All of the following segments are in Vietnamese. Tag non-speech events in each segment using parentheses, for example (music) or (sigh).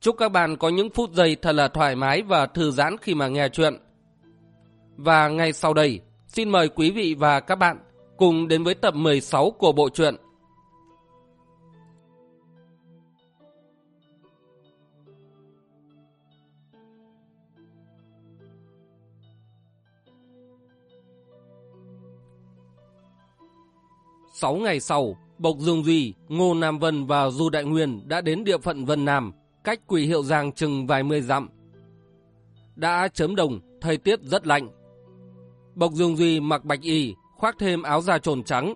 Chúc các bạn có những phút giây thật là thoải mái và thư giãn khi mà nghe chuyện. Và ngay sau đây, xin mời quý vị và các bạn cùng đến với tập 16 của bộ truyện. Sáu ngày sau, Bộc Dương Duy, Ngô Nam Vân và Du Đại Nguyên đã đến địa phận Vân Nam, cách quỷ hiệu giang chừng vài mươi dặm. Đã chớm đồng, thời tiết rất lạnh. Bộc Dương Duy mặc bạch y, khoác thêm áo da trồn trắng,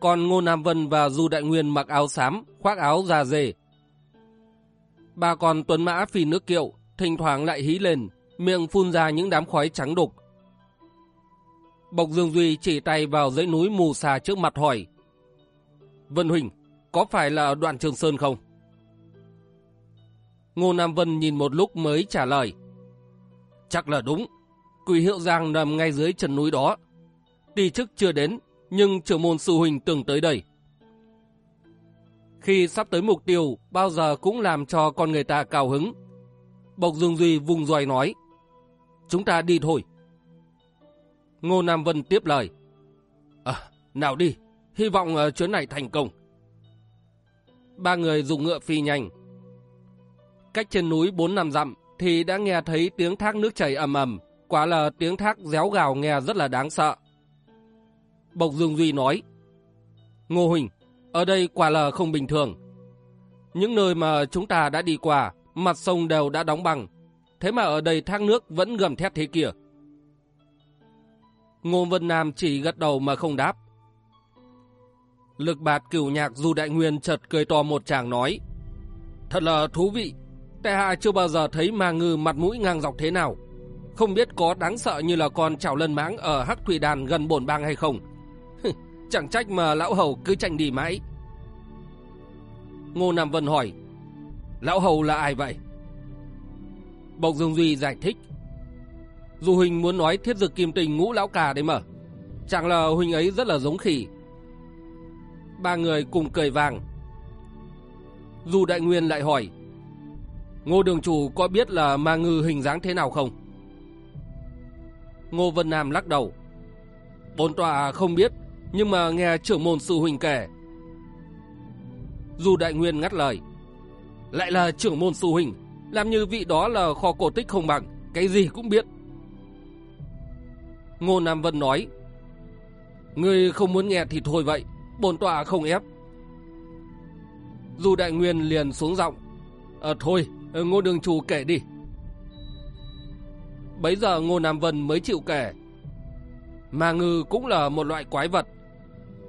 còn Ngô Nam Vân và Du Đại Nguyên mặc áo xám, khoác áo da dê. Ba con tuấn mã phi nước kiệu, thỉnh thoảng lại hí lên, miệng phun ra những đám khói trắng đục. Bộc Dương Duy chỉ tay vào dãy núi mù xà trước mặt hỏi. Vân Huỳnh, có phải là đoạn Trường Sơn không? Ngô Nam Vân nhìn một lúc mới trả lời. Chắc là đúng. Quỷ hiệu giang nằm ngay dưới chân núi đó. Tỷ chức chưa đến, nhưng trưởng môn sư huynh từng tới đây. Khi sắp tới mục tiêu, bao giờ cũng làm cho con người ta cao hứng. Bộc Dương Duy vùng doài nói. Chúng ta đi thôi. Ngô Nam Vân tiếp lời. À, nào đi, hy vọng ờ, chuyến này thành công. Ba người dùng ngựa phi nhanh, Cách trên núi 4 năm dặm thì đã nghe thấy tiếng thác nước chảy ầm ầm, quả là tiếng thác réo gào nghe rất là đáng sợ. Bộc Dương Duy nói, Ngô Huỳnh, ở đây quả là không bình thường. Những nơi mà chúng ta đã đi qua, mặt sông đều đã đóng bằng, thế mà ở đây thác nước vẫn gầm thét thế kia. Ngô Vân Nam chỉ gật đầu mà không đáp. Lực bạt cửu nhạc Du Đại Nguyên chợt cười to một chàng nói, Thật là thú vị, Tại hạ chưa bao giờ thấy ma ngư mặt mũi ngang dọc thế nào. Không biết có đáng sợ như là con chảo lân mãng ở Hắc Thủy Đàn gần bổn bang hay không. Chẳng trách mà lão hầu cứ tranh đi mãi. Ngô Nam Vân hỏi, lão hầu là ai vậy? Bộc Dương Duy giải thích, dù Huỳnh muốn nói thiết dực kim tình ngũ lão cà đấy mà. Chẳng là Huỳnh ấy rất là giống khỉ. Ba người cùng cười vàng. Dù Đại Nguyên lại hỏi, Ngô đường chủ có biết là ma ngư hình dáng thế nào không? Ngô Vân Nam lắc đầu. Bốn tọa không biết, nhưng mà nghe trưởng môn sư huynh kể. Dù đại nguyên ngắt lời. Lại là trưởng môn sư huynh, làm như vị đó là kho cổ tích không bằng, cái gì cũng biết. Ngô Nam Vân nói. người không muốn nghe thì thôi vậy, bổn tọa không ép. Dù đại nguyên liền xuống giọng. À, thôi, Ừ, Ngô Đường Chủ kể đi. Bấy giờ Ngô Nam Vân mới chịu kể. Mà ngư cũng là một loại quái vật.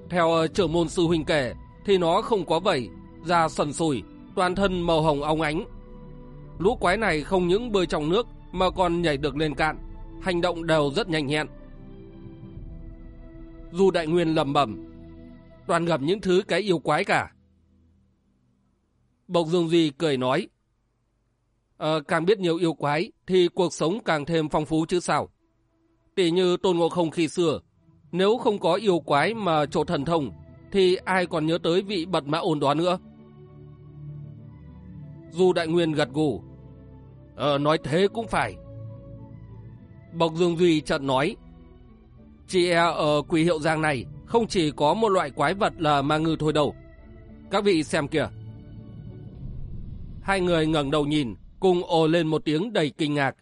Theo ờ, trưởng môn sư huynh kể, thì nó không có vẩy, da sần sùi, toàn thân màu hồng óng ánh. Lũ quái này không những bơi trong nước mà còn nhảy được lên cạn, hành động đều rất nhanh nhẹn. Dù đại nguyên lầm bẩm, toàn gặp những thứ cái yêu quái cả. Bộc Dương Duy cười nói, Ờ, càng biết nhiều yêu quái thì cuộc sống càng thêm phong phú chứ sao. Tỷ như Tôn Ngộ Không khi xưa, nếu không có yêu quái mà chỗ thần thông thì ai còn nhớ tới vị bật mã ồn đó nữa. Du Đại Nguyên gật gù. Ờ, nói thế cũng phải. Bộc Dương Duy chợt nói. Chị e ở quỷ hiệu giang này không chỉ có một loại quái vật là ma ngư thôi đâu. Các vị xem kìa. Hai người ngẩng đầu nhìn, cùng ồ lên một tiếng đầy kinh ngạc.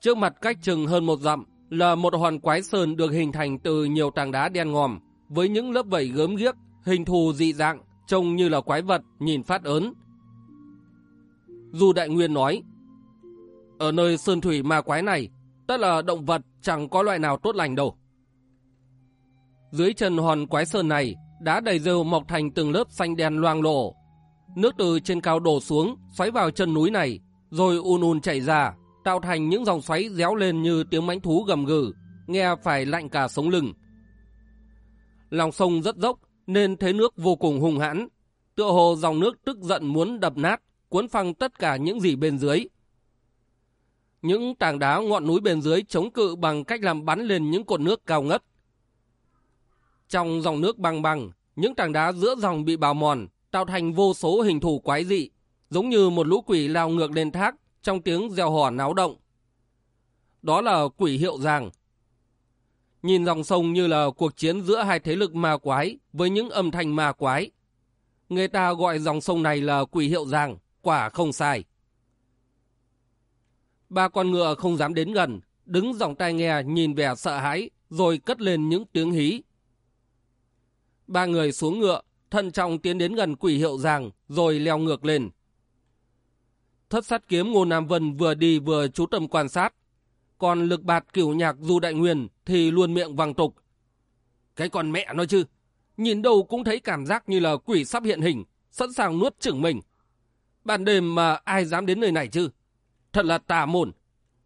Trước mặt cách chừng hơn một dặm là một hòn quái sơn được hình thành từ nhiều tảng đá đen ngòm với những lớp vảy gớm ghiếc, hình thù dị dạng, trông như là quái vật, nhìn phát ớn. Du Đại Nguyên nói, ở nơi sơn thủy ma quái này, tất là động vật chẳng có loại nào tốt lành đâu. Dưới chân hòn quái sơn này, đá đầy rêu mọc thành từng lớp xanh đen loang lổ, Nước từ trên cao đổ xuống, xoáy vào chân núi này, rồi un un chảy ra, tạo thành những dòng xoáy réo lên như tiếng mãnh thú gầm gừ, nghe phải lạnh cả sống lưng. Lòng sông rất dốc nên thế nước vô cùng hung hãn, tựa hồ dòng nước tức giận muốn đập nát, cuốn phăng tất cả những gì bên dưới. Những tảng đá ngọn núi bên dưới chống cự bằng cách làm bắn lên những cột nước cao ngất. Trong dòng nước băng băng, những tảng đá giữa dòng bị bào mòn, tạo thành vô số hình thù quái dị, giống như một lũ quỷ lao ngược lên thác trong tiếng reo hò náo động. Đó là quỷ hiệu ràng. Nhìn dòng sông như là cuộc chiến giữa hai thế lực ma quái với những âm thanh ma quái. Người ta gọi dòng sông này là quỷ hiệu ràng quả không sai. Ba con ngựa không dám đến gần, đứng dòng tai nghe nhìn vẻ sợ hãi, rồi cất lên những tiếng hí. Ba người xuống ngựa, thận trọng tiến đến gần quỷ hiệu giang, rồi leo ngược lên. Thất sát kiếm Ngô Nam Vân vừa đi vừa chú tâm quan sát. Còn lực bạt cửu nhạc Du Đại Nguyên thì luôn miệng vàng tục. Cái con mẹ nói chứ, nhìn đâu cũng thấy cảm giác như là quỷ sắp hiện hình, sẵn sàng nuốt chửng mình. Ban đêm mà ai dám đến nơi này chứ? Thật là tà mồn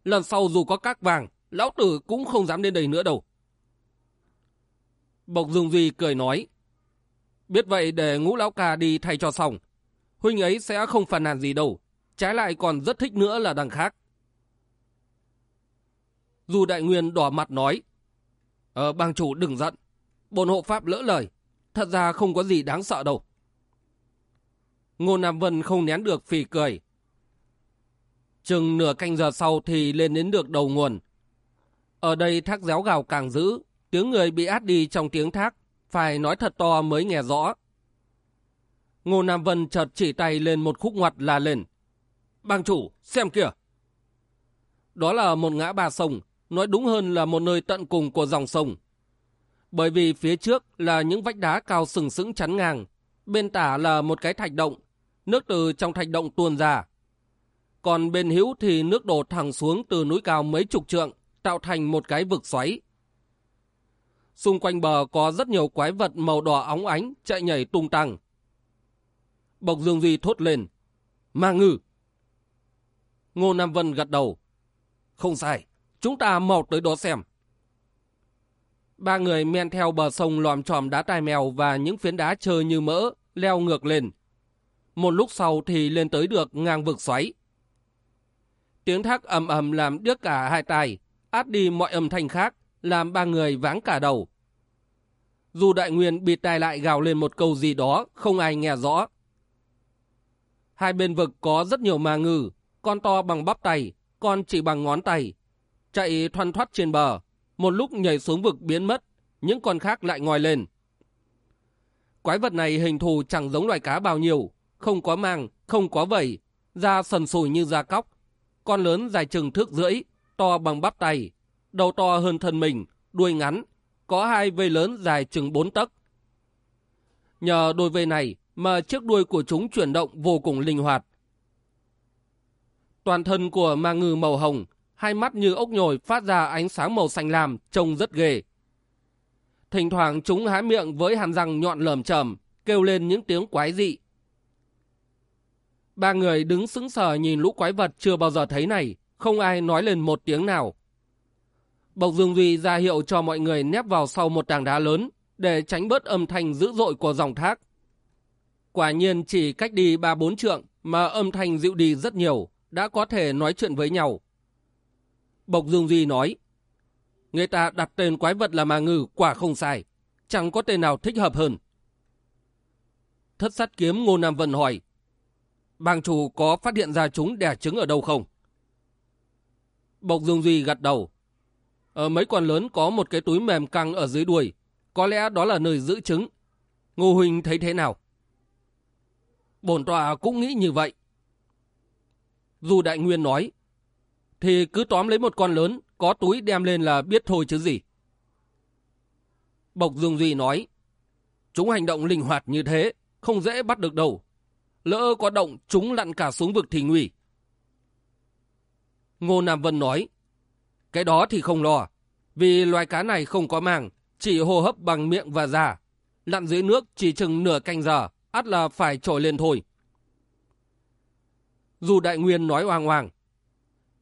Lần sau dù có các vàng, lão tử cũng không dám đến đây nữa đâu. Bộc Dương Duy cười nói. Biết vậy để ngũ lão ca đi thay cho xong. Huynh ấy sẽ không phàn nàn gì đâu. Trái lại còn rất thích nữa là đằng khác. Dù đại nguyên đỏ mặt nói. Ờ, bang chủ đừng giận. Bồn hộ pháp lỡ lời. Thật ra không có gì đáng sợ đâu. Ngô Nam Vân không nén được phì cười. Chừng nửa canh giờ sau thì lên đến được đầu nguồn. Ở đây thác réo gào càng dữ, tiếng người bị át đi trong tiếng thác, phải nói thật to mới nghe rõ. Ngô Nam Vân chợt chỉ tay lên một khúc ngoặt là lên. Bang chủ, xem kìa. Đó là một ngã ba sông, nói đúng hơn là một nơi tận cùng của dòng sông. Bởi vì phía trước là những vách đá cao sừng sững chắn ngang, bên tả là một cái thạch động, nước từ trong thạch động tuôn ra. Còn bên hữu thì nước đổ thẳng xuống từ núi cao mấy chục trượng, tạo thành một cái vực xoáy. Xung quanh bờ có rất nhiều quái vật màu đỏ óng ánh chạy nhảy tung tăng. Bộc Dương Duy thốt lên. Ma ngư! Ngô Nam Vân gật đầu. Không sai, chúng ta mau tới đó xem. Ba người men theo bờ sông lòm tròm đá tai mèo và những phiến đá chơi như mỡ, leo ngược lên. Một lúc sau thì lên tới được ngang vực xoáy. Tiếng thác ầm ầm làm điếc cả hai tai, át đi mọi âm thanh khác, làm ba người váng cả đầu. Dù đại nguyên bịt tai lại gào lên một câu gì đó, không ai nghe rõ. Hai bên vực có rất nhiều ma ngư, con to bằng bắp tay, con chỉ bằng ngón tay. Chạy thoăn thoắt trên bờ, một lúc nhảy xuống vực biến mất, những con khác lại ngoi lên. Quái vật này hình thù chẳng giống loài cá bao nhiêu, không có mang, không có vẩy, da sần sùi như da cóc. Con lớn dài chừng thước rưỡi, to bằng bắp tay, đầu to hơn thân mình, đuôi ngắn, có hai vây lớn dài chừng bốn tấc. Nhờ đôi vây này mà chiếc đuôi của chúng chuyển động vô cùng linh hoạt. Toàn thân của ma ngư màu hồng, hai mắt như ốc nhồi phát ra ánh sáng màu xanh lam, trông rất ghê. Thỉnh thoảng chúng há miệng với hàm răng nhọn lởm chởm, kêu lên những tiếng quái dị. Ba người đứng sững sờ nhìn lũ quái vật chưa bao giờ thấy này, không ai nói lên một tiếng nào. Bộc Dương Duy ra hiệu cho mọi người nép vào sau một tảng đá lớn để tránh bớt âm thanh dữ dội của dòng thác. Quả nhiên chỉ cách đi ba bốn trượng mà âm thanh dịu đi rất nhiều, đã có thể nói chuyện với nhau. Bộc Dương Duy nói, người ta đặt tên quái vật là mà ngừ quả không sai, chẳng có tên nào thích hợp hơn. Thất sát kiếm Ngô Nam Vân hỏi, bang chủ có phát hiện ra chúng đẻ trứng ở đâu không? Bộc Dương Duy gật đầu. Ở mấy con lớn có một cái túi mềm căng ở dưới đuôi, có lẽ đó là nơi giữ trứng. Ngô Huỳnh thấy thế nào? Bổn tòa cũng nghĩ như vậy. Dù đại nguyên nói, thì cứ tóm lấy một con lớn, có túi đem lên là biết thôi chứ gì. Bộc Dương Duy nói, chúng hành động linh hoạt như thế, không dễ bắt được đâu. Lỡ có động, chúng lặn cả xuống vực thì nguy. Ngô Nam Vân nói, cái đó thì không lo, vì loài cá này không có màng, chỉ hô hấp bằng miệng và da. Lặn dưới nước chỉ chừng nửa canh giờ, ắt là phải trồi lên thôi. Dù đại nguyên nói oang oang.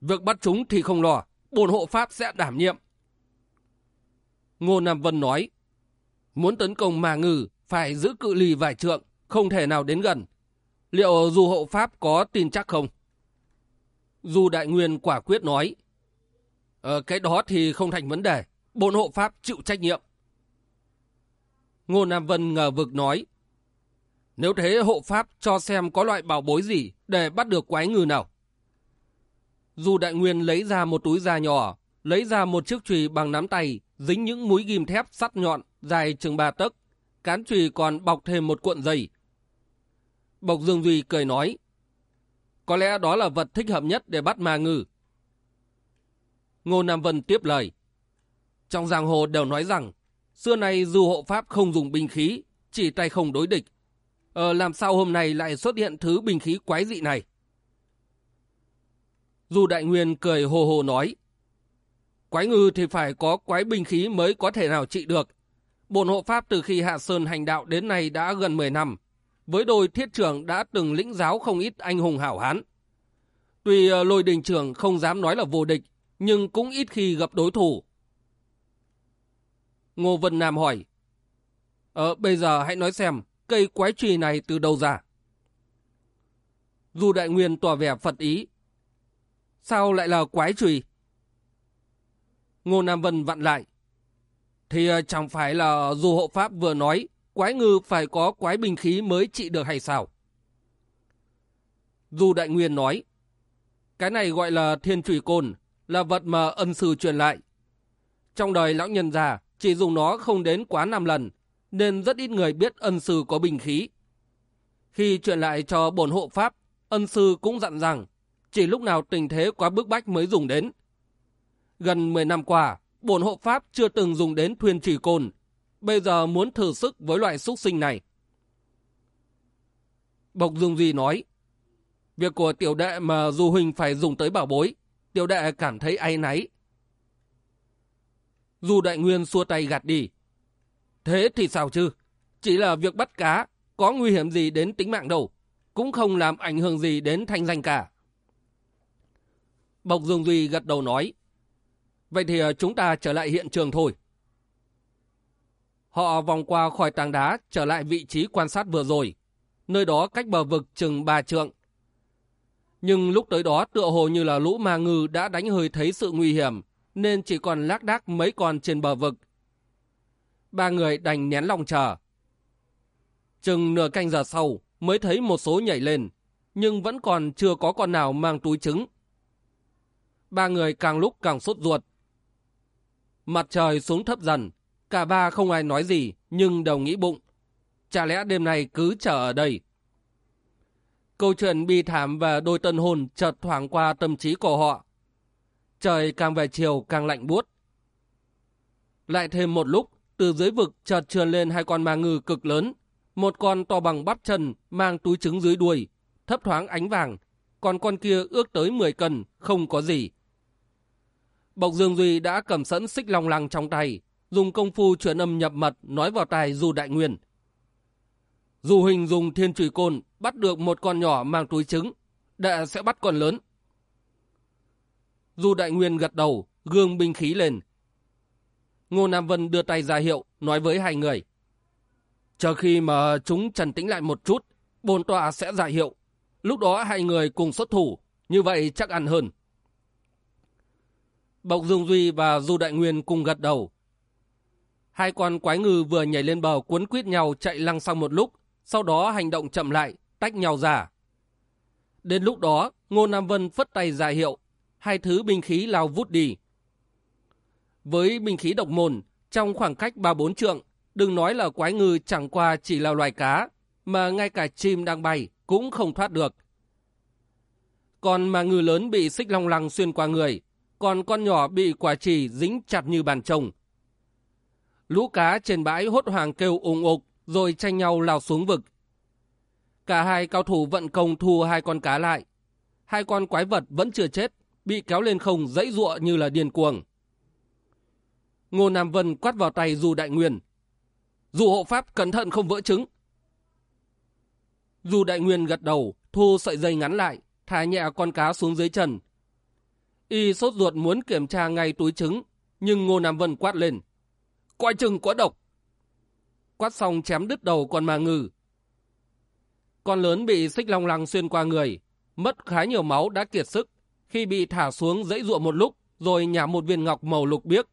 Việc bắt chúng thì không lo, bồn hộ pháp sẽ đảm nhiệm. Ngô Nam Vân nói, muốn tấn công mà ngừ phải giữ cự ly vài trượng, không thể nào đến gần. Liệu dù hộ pháp có tin chắc không? Dù đại nguyên quả quyết nói, ờ, cái đó thì không thành vấn đề, bốn hộ pháp chịu trách nhiệm. Ngô Nam Vân ngờ vực nói, nếu thế hộ pháp cho xem có loại bảo bối gì để bắt được quái ngư nào. Dù đại nguyên lấy ra một túi da nhỏ, lấy ra một chiếc chùy bằng nắm tay, dính những mũi ghim thép sắt nhọn, dài chừng ba tấc. Cán chùy còn bọc thêm một cuộn dây. Bộc Dương Duy cười nói, có lẽ đó là vật thích hợp nhất để bắt ma ngư. Ngô Nam Vân tiếp lời, trong giang hồ đều nói rằng, xưa nay dù hộ pháp không dùng binh khí, chỉ tay không đối địch. Ờ, làm sao hôm nay lại xuất hiện thứ binh khí quái dị này? Dù Đại Nguyên cười hồ hồ nói, Quái ngư thì phải có quái binh khí mới có thể nào trị được. Bồn hộ pháp từ khi Hạ Sơn hành đạo đến nay đã gần 10 năm. Với đôi thiết trưởng đã từng lĩnh giáo không ít anh hùng hảo hán. Tuy ờ, lôi đình trưởng không dám nói là vô địch, nhưng cũng ít khi gặp đối thủ. Ngô Vân Nam hỏi, Ờ, bây giờ hãy nói xem, cây quái trì này từ đâu ra? Du Đại Nguyên tỏ vẻ phật ý. Sao lại là quái trùy? Ngô Nam Vân vặn lại. Thì ờ, chẳng phải là dù hộ pháp vừa nói quái ngư phải có quái bình khí mới trị được hay sao? Du Đại Nguyên nói, cái này gọi là thiên trùy côn, là vật mà ân sư truyền lại. Trong đời lão nhân già, chỉ dùng nó không đến quá 5 lần, nên rất ít người biết ân sư có bình khí. Khi truyền lại cho bổn hộ pháp, ân sư cũng dặn rằng, chỉ lúc nào tình thế quá bức bách mới dùng đến. Gần 10 năm qua, bổn hộ pháp chưa từng dùng đến thuyền trì côn. Bây giờ muốn thử sức với loại súc sinh này. Bộc Dung Duy nói, việc của tiểu đệ mà Du Huynh phải dùng tới bảo bối, tiểu đệ cảm thấy ai náy. dù Đại Nguyên xua tay gạt đi. Thế thì sao chứ? Chỉ là việc bắt cá, có nguy hiểm gì đến tính mạng đâu, cũng không làm ảnh hưởng gì đến thanh danh cả. Bộc Dương Duy gật đầu nói, Vậy thì ờ, chúng ta trở lại hiện trường thôi. Họ vòng qua khỏi tảng đá trở lại vị trí quan sát vừa rồi. Nơi đó cách bờ vực chừng ba trượng. Nhưng lúc tới đó tựa hồ như là lũ ma ngư đã đánh hơi thấy sự nguy hiểm, nên chỉ còn lác đác mấy con trên bờ vực. Ba người đành nén lòng chờ. Chừng nửa canh giờ sau mới thấy một số nhảy lên, nhưng vẫn còn chưa có con nào mang túi trứng. Ba người càng lúc càng sốt ruột, Mặt trời xuống thấp dần, cả ba không ai nói gì, nhưng đều nghĩ bụng. Chả lẽ đêm nay cứ chờ ở đây? Câu chuyện bi thảm và đôi tân hồn chợt thoảng qua tâm trí của họ. Trời càng về chiều càng lạnh buốt. Lại thêm một lúc, từ dưới vực chợt trườn lên hai con ma ngư cực lớn. Một con to bằng bắp chân, mang túi trứng dưới đuôi, thấp thoáng ánh vàng. Còn con kia ước tới 10 cân, không có gì. Bộc Dương Duy đã cầm sẵn xích long lăng trong tay, dùng công phu truyền âm nhập mật nói vào tai Du Đại Nguyên. Dù Hình dùng thiên trùy côn bắt được một con nhỏ mang túi trứng, đệ sẽ bắt con lớn. Dù Đại Nguyên gật đầu, gương binh khí lên. Ngô Nam Vân đưa tay ra hiệu, nói với hai người. Chờ khi mà chúng trần tĩnh lại một chút, bồn tọa sẽ giải hiệu. Lúc đó hai người cùng xuất thủ, như vậy chắc ăn hơn. Bộc Dương Duy và Du Đại Nguyên cùng gật đầu. Hai con quái ngư vừa nhảy lên bờ cuốn quýt nhau chạy lăng sang một lúc, sau đó hành động chậm lại, tách nhau ra. Đến lúc đó, Ngô Nam Vân phất tay ra hiệu, hai thứ binh khí lao vút đi. Với binh khí độc môn, trong khoảng cách 3-4 trượng, đừng nói là quái ngư chẳng qua chỉ là loài cá, mà ngay cả chim đang bay cũng không thoát được. Còn mà ngư lớn bị xích long lăng xuyên qua người, còn con nhỏ bị quả trì dính chặt như bàn trồng. Lũ cá trên bãi hốt hoảng kêu ủng ục, rồi tranh nhau lao xuống vực. Cả hai cao thủ vận công thu hai con cá lại. Hai con quái vật vẫn chưa chết, bị kéo lên không dãy ruộng như là điên cuồng. Ngô Nam Vân quát vào tay Du Đại Nguyên. Du hộ pháp cẩn thận không vỡ trứng. Du Đại Nguyên gật đầu, thu sợi dây ngắn lại, thả nhẹ con cá xuống dưới trần. Y sốt ruột muốn kiểm tra ngay túi trứng, nhưng Ngô Nam Vân quát lên. Coi chừng có độc. Quát xong chém đứt đầu con ma ngư. Con lớn bị xích long lăng xuyên qua người, mất khá nhiều máu đã kiệt sức. Khi bị thả xuống dãy ruộng một lúc, rồi nhả một viên ngọc màu lục biếc.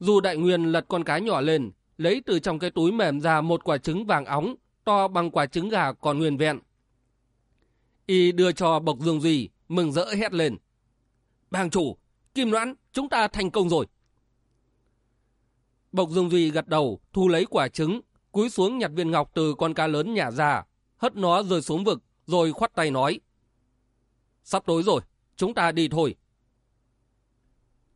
Dù đại nguyên lật con cá nhỏ lên, lấy từ trong cái túi mềm ra một quả trứng vàng óng, to bằng quả trứng gà còn nguyên vẹn. Y đưa cho Bộc Dương Duy, mừng rỡ hét lên. Bàng chủ, Kim Noãn, chúng ta thành công rồi. Bộc Dương Duy gật đầu, thu lấy quả trứng, cúi xuống nhặt viên ngọc từ con cá lớn nhả ra, hất nó rơi xuống vực, rồi khoắt tay nói. Sắp tối rồi, chúng ta đi thôi.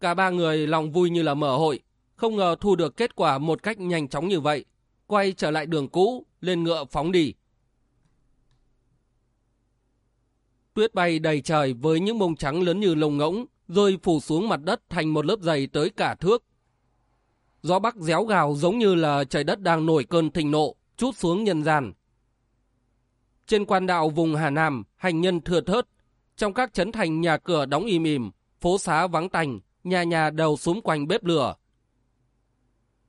Cả ba người lòng vui như là mở hội, không ngờ thu được kết quả một cách nhanh chóng như vậy. Quay trở lại đường cũ, lên ngựa phóng đi. Tuyết bay đầy trời với những bông trắng lớn như lông ngỗng, rơi phủ xuống mặt đất thành một lớp dày tới cả thước. Gió bắc réo gào giống như là trời đất đang nổi cơn thịnh nộ, chút xuống nhân gian. Trên quan đạo vùng Hà Nam, hành nhân thừa thớt, trong các trấn thành nhà cửa đóng im im, phố xá vắng tành, nhà nhà đều xúm quanh bếp lửa.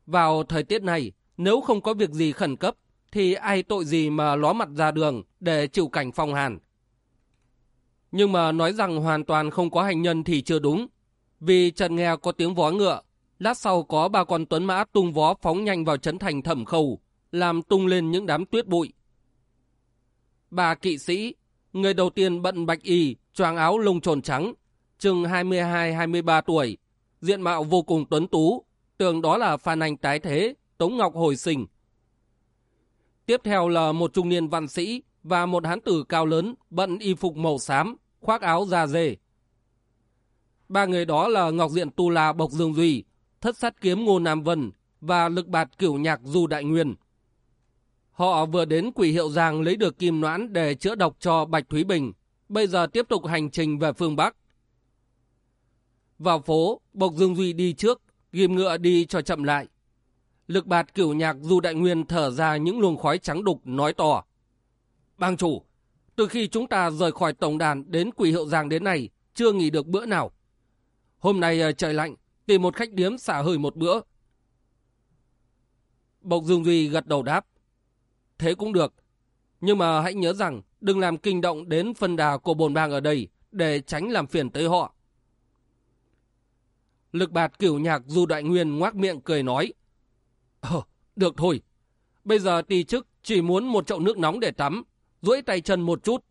Vào thời tiết này, nếu không có việc gì khẩn cấp, thì ai tội gì mà ló mặt ra đường để chịu cảnh phong hàn. Nhưng mà nói rằng hoàn toàn không có hành nhân thì chưa đúng. Vì trần nghe có tiếng vó ngựa, lát sau có ba con tuấn mã tung vó phóng nhanh vào trấn thành thẩm khâu, làm tung lên những đám tuyết bụi. Bà kỵ sĩ, người đầu tiên bận bạch y, choàng áo lông trồn trắng, chừng 22-23 tuổi, diện mạo vô cùng tuấn tú, tưởng đó là Phan Anh tái thế, Tống Ngọc hồi sinh. Tiếp theo là một trung niên văn sĩ và một hán tử cao lớn bận y phục màu xám, khoác áo da dê. Ba người đó là Ngọc Diện Tu La Bộc Dương Duy, Thất Sát Kiếm Ngô Nam Vân và Lực Bạt Cửu Nhạc Du Đại Nguyên. Họ vừa đến quỷ hiệu giang lấy được kim noãn để chữa độc cho Bạch Thúy Bình, bây giờ tiếp tục hành trình về phương Bắc. Vào phố, Bộc Dương Duy đi trước, ghim ngựa đi cho chậm lại. Lực bạt cửu nhạc Du Đại Nguyên thở ra những luồng khói trắng đục nói to. Bang chủ, từ khi chúng ta rời khỏi tổng đàn đến quỷ hiệu giang đến nay, chưa nghỉ được bữa nào. Hôm nay ờ, trời lạnh, tìm một khách điếm xả hơi một bữa. Bộc Dương Duy gật đầu đáp. Thế cũng được. Nhưng mà hãy nhớ rằng đừng làm kinh động đến phân đà của bồn bang ở đây để tránh làm phiền tới họ. Lực bạt cửu nhạc Du Đại Nguyên ngoác miệng cười nói. Ờ, được thôi. Bây giờ tì chức chỉ muốn một chậu nước nóng để tắm, duỗi tay chân một chút.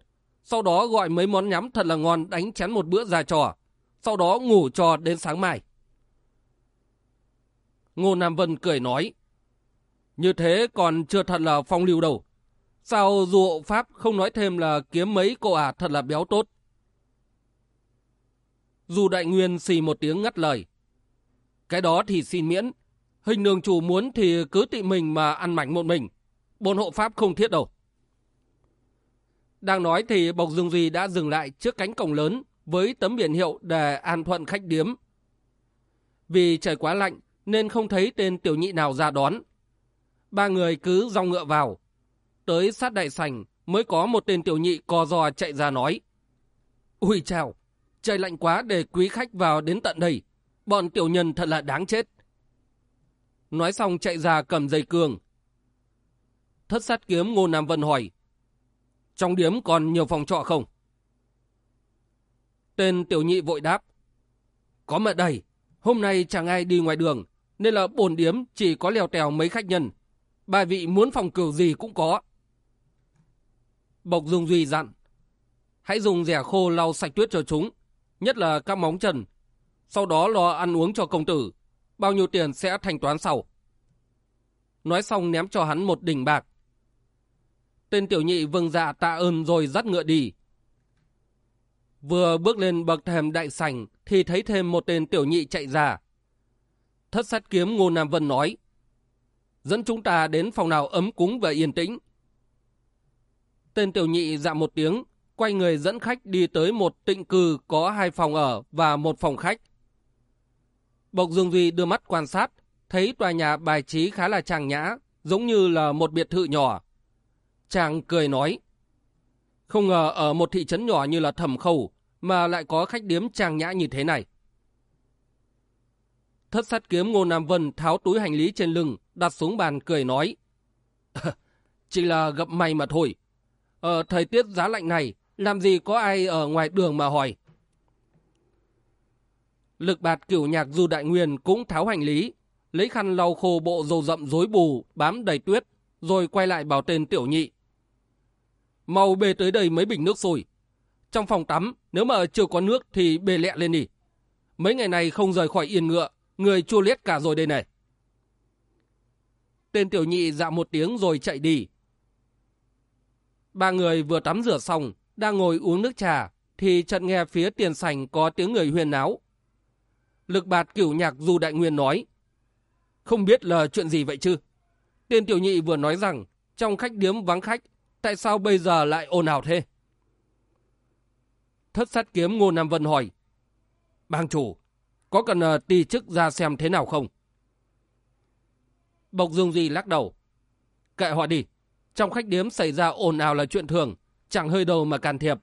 Sau đó gọi mấy món nhắm thật là ngon đánh chén một bữa ra trò. Sau đó ngủ trò đến sáng mai. Ngô Nam Vân cười nói. Như thế còn chưa thật là phong lưu đâu. Sao dù hộ Pháp không nói thêm là kiếm mấy cô ả thật là béo tốt. Dù đại nguyên xì một tiếng ngắt lời. Cái đó thì xin miễn. Hình đường chủ muốn thì cứ tị mình mà ăn mảnh một mình. Bốn hộ Pháp không thiết đâu. Đang nói thì Bộc Dương Duy đã dừng lại trước cánh cổng lớn với tấm biển hiệu để an thuận khách điếm. Vì trời quá lạnh nên không thấy tên tiểu nhị nào ra đón. Ba người cứ dòng ngựa vào. Tới sát đại sảnh mới có một tên tiểu nhị co giò chạy ra nói. Ui chào, trời lạnh quá để quý khách vào đến tận đây. Bọn tiểu nhân thật là đáng chết. Nói xong chạy ra cầm dây cương. Thất sát kiếm Ngô Nam Vân hỏi. Trong điếm còn nhiều phòng trọ không? Tên tiểu nhị vội đáp. Có mà đầy. Hôm nay chẳng ai đi ngoài đường. Nên là bồn điếm chỉ có lèo tèo mấy khách nhân. bà vị muốn phòng cửu gì cũng có. Bộc Dung Duy dặn. Hãy dùng rẻ khô lau sạch tuyết cho chúng. Nhất là các móng trần. Sau đó lo ăn uống cho công tử. Bao nhiêu tiền sẽ thanh toán sau. Nói xong ném cho hắn một đỉnh bạc. Tên tiểu nhị vâng dạ tạ ơn rồi dắt ngựa đi. Vừa bước lên bậc thềm đại sảnh thì thấy thêm một tên tiểu nhị chạy ra. Thất sát kiếm Ngô Nam Vân nói. Dẫn chúng ta đến phòng nào ấm cúng và yên tĩnh. Tên tiểu nhị dạ một tiếng, quay người dẫn khách đi tới một tịnh cư có hai phòng ở và một phòng khách. Bộc Dương Duy đưa mắt quan sát, thấy tòa nhà bài trí khá là trang nhã, giống như là một biệt thự nhỏ. Chàng cười nói, Không ngờ ở một thị trấn nhỏ như là Thẩm Khẩu mà lại có khách điếm trang nhã như thế này. Thất sát kiếm Ngô Nam Vân tháo túi hành lý trên lưng, đặt xuống bàn cười nói. (laughs) Chỉ là gặp may mà thôi. Ở thời tiết giá lạnh này, làm gì có ai ở ngoài đường mà hỏi. Lực bạt cửu nhạc Du Đại Nguyên cũng tháo hành lý, lấy khăn lau khô bộ dầu rậm rối bù, bám đầy tuyết, rồi quay lại bảo tên tiểu nhị. Mau bê tới đây mấy bình nước sôi. Trong phòng tắm, nếu mà chưa có nước thì bê lẹ lên đi. Mấy ngày này không rời khỏi yên ngựa, người chua liết cả rồi đây này. Tên tiểu nhị dạ một tiếng rồi chạy đi. Ba người vừa tắm rửa xong, đang ngồi uống nước trà, thì chợt nghe phía tiền sảnh có tiếng người huyền náo. Lực bạt cửu nhạc Du Đại Nguyên nói, không biết là chuyện gì vậy chứ? Tên tiểu nhị vừa nói rằng, trong khách điếm vắng khách, tại sao bây giờ lại ồn ào thế? Thất sát kiếm Ngô Nam Vân hỏi, Bang chủ, có cần uh, ti chức ra xem thế nào không? Bộc Dương Duy lắc đầu. Kệ họ đi, trong khách điếm xảy ra ồn ào là chuyện thường, chẳng hơi đâu mà can thiệp.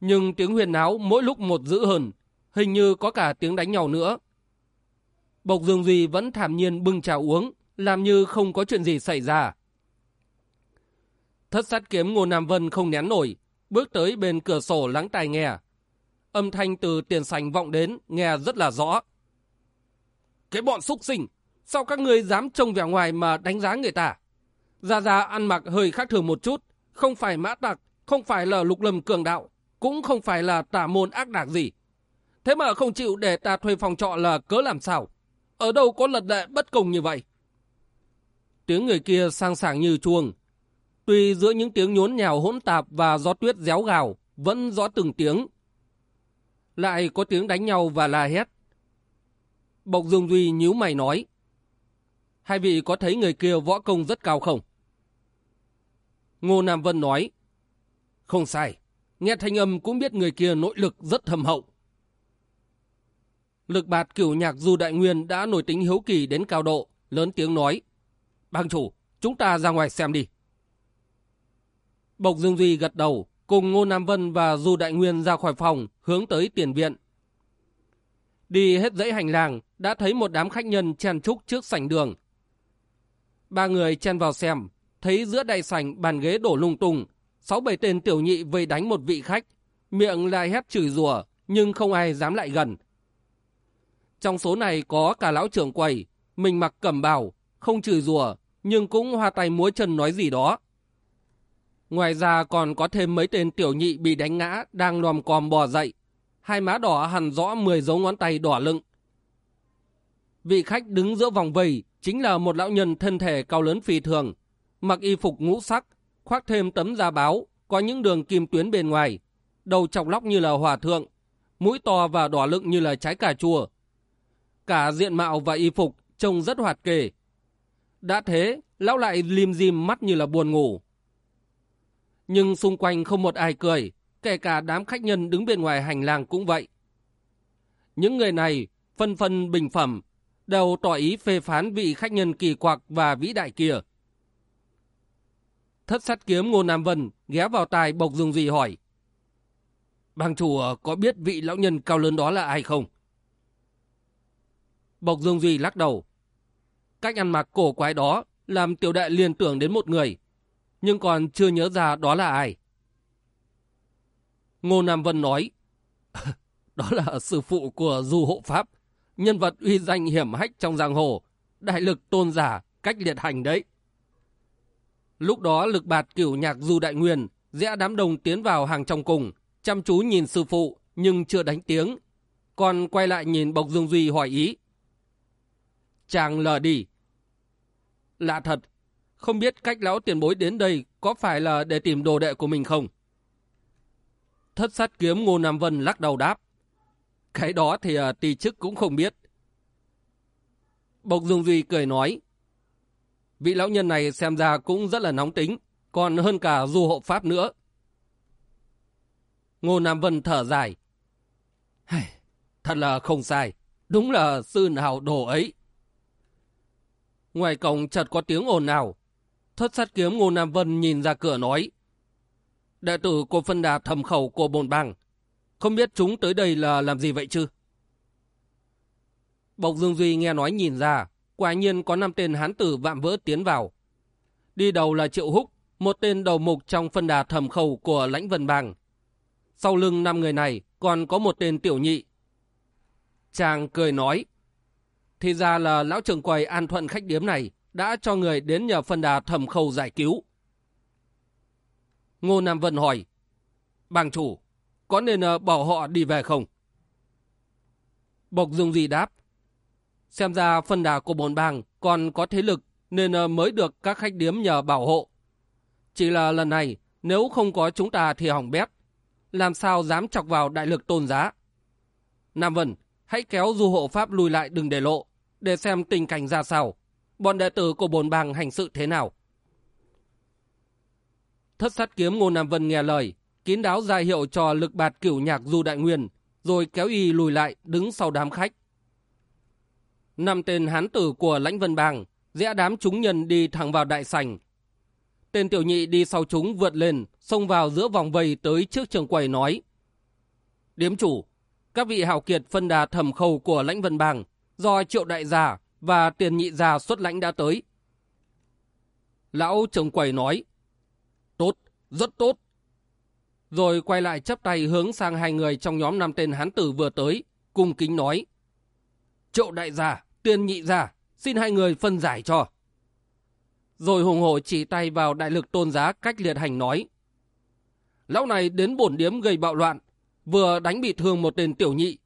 Nhưng tiếng huyền náo mỗi lúc một dữ hơn, hình như có cả tiếng đánh nhau nữa. Bộc Dương Duy vẫn thảm nhiên bưng trà uống, làm như không có chuyện gì xảy ra. Thất sát kiếm Ngô Nam Vân không nén nổi, bước tới bên cửa sổ lắng tai nghe. Âm thanh từ tiền sành vọng đến, nghe rất là rõ. Cái bọn xúc sinh, sao các ngươi dám trông vẻ ngoài mà đánh giá người ta? Ra ra ăn mặc hơi khác thường một chút, không phải mã tặc, không phải là lục lầm cường đạo, cũng không phải là tà môn ác đạc gì. Thế mà không chịu để ta thuê phòng trọ là cớ làm sao? Ở đâu có lật lệ bất công như vậy? Tiếng người kia sang sảng như chuông. Tuy giữa những tiếng nhốn nhào hỗn tạp và gió tuyết réo gào, vẫn rõ từng tiếng. Lại có tiếng đánh nhau và la hét. Bộc Dương Duy nhíu mày nói. Hai vị có thấy người kia võ công rất cao không? Ngô Nam Vân nói. Không sai, nghe thanh âm cũng biết người kia nội lực rất thâm hậu. Lực bạt cửu nhạc Du Đại Nguyên đã nổi tính hiếu kỳ đến cao độ, lớn tiếng nói. Bang chủ, chúng ta ra ngoài xem đi. Bộc Dương Duy gật đầu, cùng Ngô Nam Vân và Du Đại Nguyên ra khỏi phòng, hướng tới tiền viện. Đi hết dãy hành lang, đã thấy một đám khách nhân chen trúc trước sảnh đường. Ba người chen vào xem, thấy giữa đại sảnh bàn ghế đổ lung tung, sáu bảy tên tiểu nhị vây đánh một vị khách, miệng lại hét chửi rủa, nhưng không ai dám lại gần. Trong số này có cả lão trưởng quầy, mình mặc cẩm bào, không chửi rủa, nhưng cũng hoa tay múa chân nói gì đó. Ngoài ra còn có thêm mấy tên tiểu nhị bị đánh ngã đang lòm còm bò dậy. Hai má đỏ hẳn rõ 10 dấu ngón tay đỏ lưng. Vị khách đứng giữa vòng vây chính là một lão nhân thân thể cao lớn phi thường, mặc y phục ngũ sắc, khoác thêm tấm da báo, có những đường kim tuyến bên ngoài, đầu chọc lóc như là hòa thượng, mũi to và đỏ lựng như là trái cà chua. Cả diện mạo và y phục trông rất hoạt kề. Đã thế, lão lại lim dim mắt như là buồn ngủ. Nhưng xung quanh không một ai cười, kể cả đám khách nhân đứng bên ngoài hành lang cũng vậy. Những người này, phân phân bình phẩm, đều tỏ ý phê phán vị khách nhân kỳ quặc và vĩ đại kia. Thất sát kiếm Ngô Nam Vân ghé vào tai Bộc Dương Duy hỏi. Bang chủ ờ, có biết vị lão nhân cao lớn đó là ai không? Bộc Dương Duy lắc đầu. Cách ăn mặc cổ quái đó làm tiểu đại liên tưởng đến một người, nhưng còn chưa nhớ ra đó là ai. Ngô Nam Vân nói, (laughs) đó là sư phụ của Du Hộ Pháp, nhân vật uy danh hiểm hách trong giang hồ, đại lực tôn giả, cách liệt hành đấy. Lúc đó lực bạt cửu nhạc Du Đại Nguyên rẽ đám đồng tiến vào hàng trong cùng, chăm chú nhìn sư phụ nhưng chưa đánh tiếng, còn quay lại nhìn Bộc Dương Duy hỏi ý. Chàng lờ đi. Lạ thật, không biết cách lão tiền bối đến đây có phải là để tìm đồ đệ của mình không? Thất sát kiếm Ngô Nam Vân lắc đầu đáp. Cái đó thì à, uh, tỳ chức cũng không biết. Bộc Dương Duy cười nói. Vị lão nhân này xem ra cũng rất là nóng tính, còn hơn cả du hộ pháp nữa. Ngô Nam Vân thở dài. Thật là không sai, đúng là sư nào đồ ấy. Ngoài cổng chợt có tiếng ồn nào. Thất sát kiếm Ngô Nam Vân nhìn ra cửa nói. đệ tử của phân đà thầm khẩu của bồn bang. Không biết chúng tới đây là làm gì vậy chứ? Bộc Dương Duy nghe nói nhìn ra, quả nhiên có năm tên hán tử vạm vỡ tiến vào. Đi đầu là Triệu Húc, một tên đầu mục trong phân đà thầm khẩu của lãnh vân bang. Sau lưng năm người này còn có một tên tiểu nhị. Chàng cười nói, thì ra là lão trưởng quầy an thuận khách điếm này đã cho người đến nhờ phân đà thầm khẩu giải cứu. Ngô Nam Vân hỏi, bang chủ, có nên ờ, bỏ bảo họ đi về không? Bộc Dung Di đáp, xem ra phân đà của bồn bang còn có thế lực nên ờ, mới được các khách điếm nhờ bảo hộ. Chỉ là lần này, nếu không có chúng ta thì hỏng bét. Làm sao dám chọc vào đại lực tôn giá? Nam Vân, hãy kéo du hộ Pháp lùi lại đừng để lộ, để xem tình cảnh ra sao. Bọn đệ tử của bồn bang hành sự thế nào? Thất sát kiếm Ngô Nam Vân nghe lời, kín đáo ra hiệu cho lực bạt cửu nhạc Du Đại Nguyên, rồi kéo y lùi lại đứng sau đám khách. Năm tên hán tử của lãnh vân bang, rẽ đám chúng nhân đi thẳng vào đại sảnh. Tên tiểu nhị đi sau chúng vượt lên, xông vào giữa vòng vây tới trước trường quầy nói. Điếm chủ, các vị hào kiệt phân đà thầm khâu của lãnh vân bang, do triệu đại gia và tiền nhị già xuất lãnh đã tới. Lão trưởng quầy nói. Tốt, rất tốt. Rồi quay lại chấp tay hướng sang hai người trong nhóm năm tên hán tử vừa tới, cung kính nói. Triệu đại gia, tiền nhị gia, xin hai người phân giải cho. Rồi hùng hổ chỉ tay vào đại lực tôn giá cách liệt hành nói. Lão này đến bổn điếm gây bạo loạn, vừa đánh bị thương một tên tiểu nhị.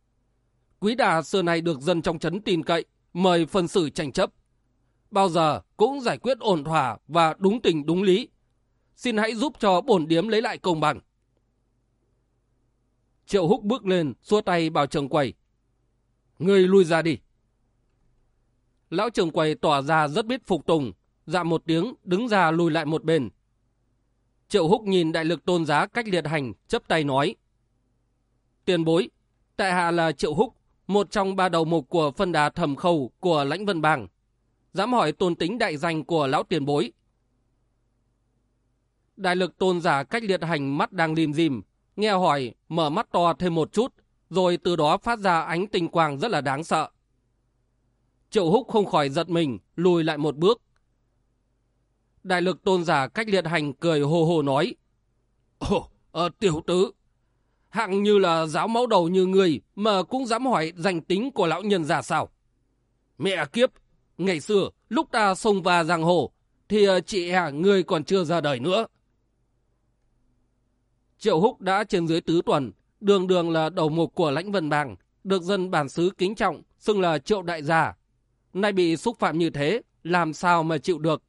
Quý đà xưa này được dân trong trấn tin cậy, mời phân xử tranh chấp. Bao giờ cũng giải quyết ổn thỏa và đúng tình đúng lý. Xin hãy giúp cho bổn điếm lấy lại công bằng. Triệu Húc bước lên, xua tay bảo trường quầy. Người lui ra đi. Lão trường quầy tỏ ra rất biết phục tùng, dạ một tiếng đứng ra lùi lại một bên. Triệu Húc nhìn đại lực tôn giá cách liệt hành, chấp tay nói. Tiền bối, tại hạ là Triệu Húc, một trong ba đầu mục của phân đà thầm khâu của lãnh vân bang. Dám hỏi tôn tính đại danh của lão tiền bối. Đại lực tôn giả cách liệt hành mắt đang lim dim, nghe hỏi, mở mắt to thêm một chút, rồi từ đó phát ra ánh tinh quang rất là đáng sợ. Triệu Húc không khỏi giật mình, lùi lại một bước. Đại lực tôn giả cách liệt hành cười hồ hồ nói. Ồ, à, tiểu tứ, hạng như là giáo máu đầu như người mà cũng dám hỏi danh tính của lão nhân già sao. Mẹ kiếp, ngày xưa lúc ta sông và giang hồ thì ờ, chị à người còn chưa ra đời nữa. Triệu Húc đã trên dưới tứ tuần, đường đường là đầu mục của lãnh vân bàng được dân bản xứ kính trọng, xưng là triệu đại gia. Nay bị xúc phạm như thế, làm sao mà chịu được.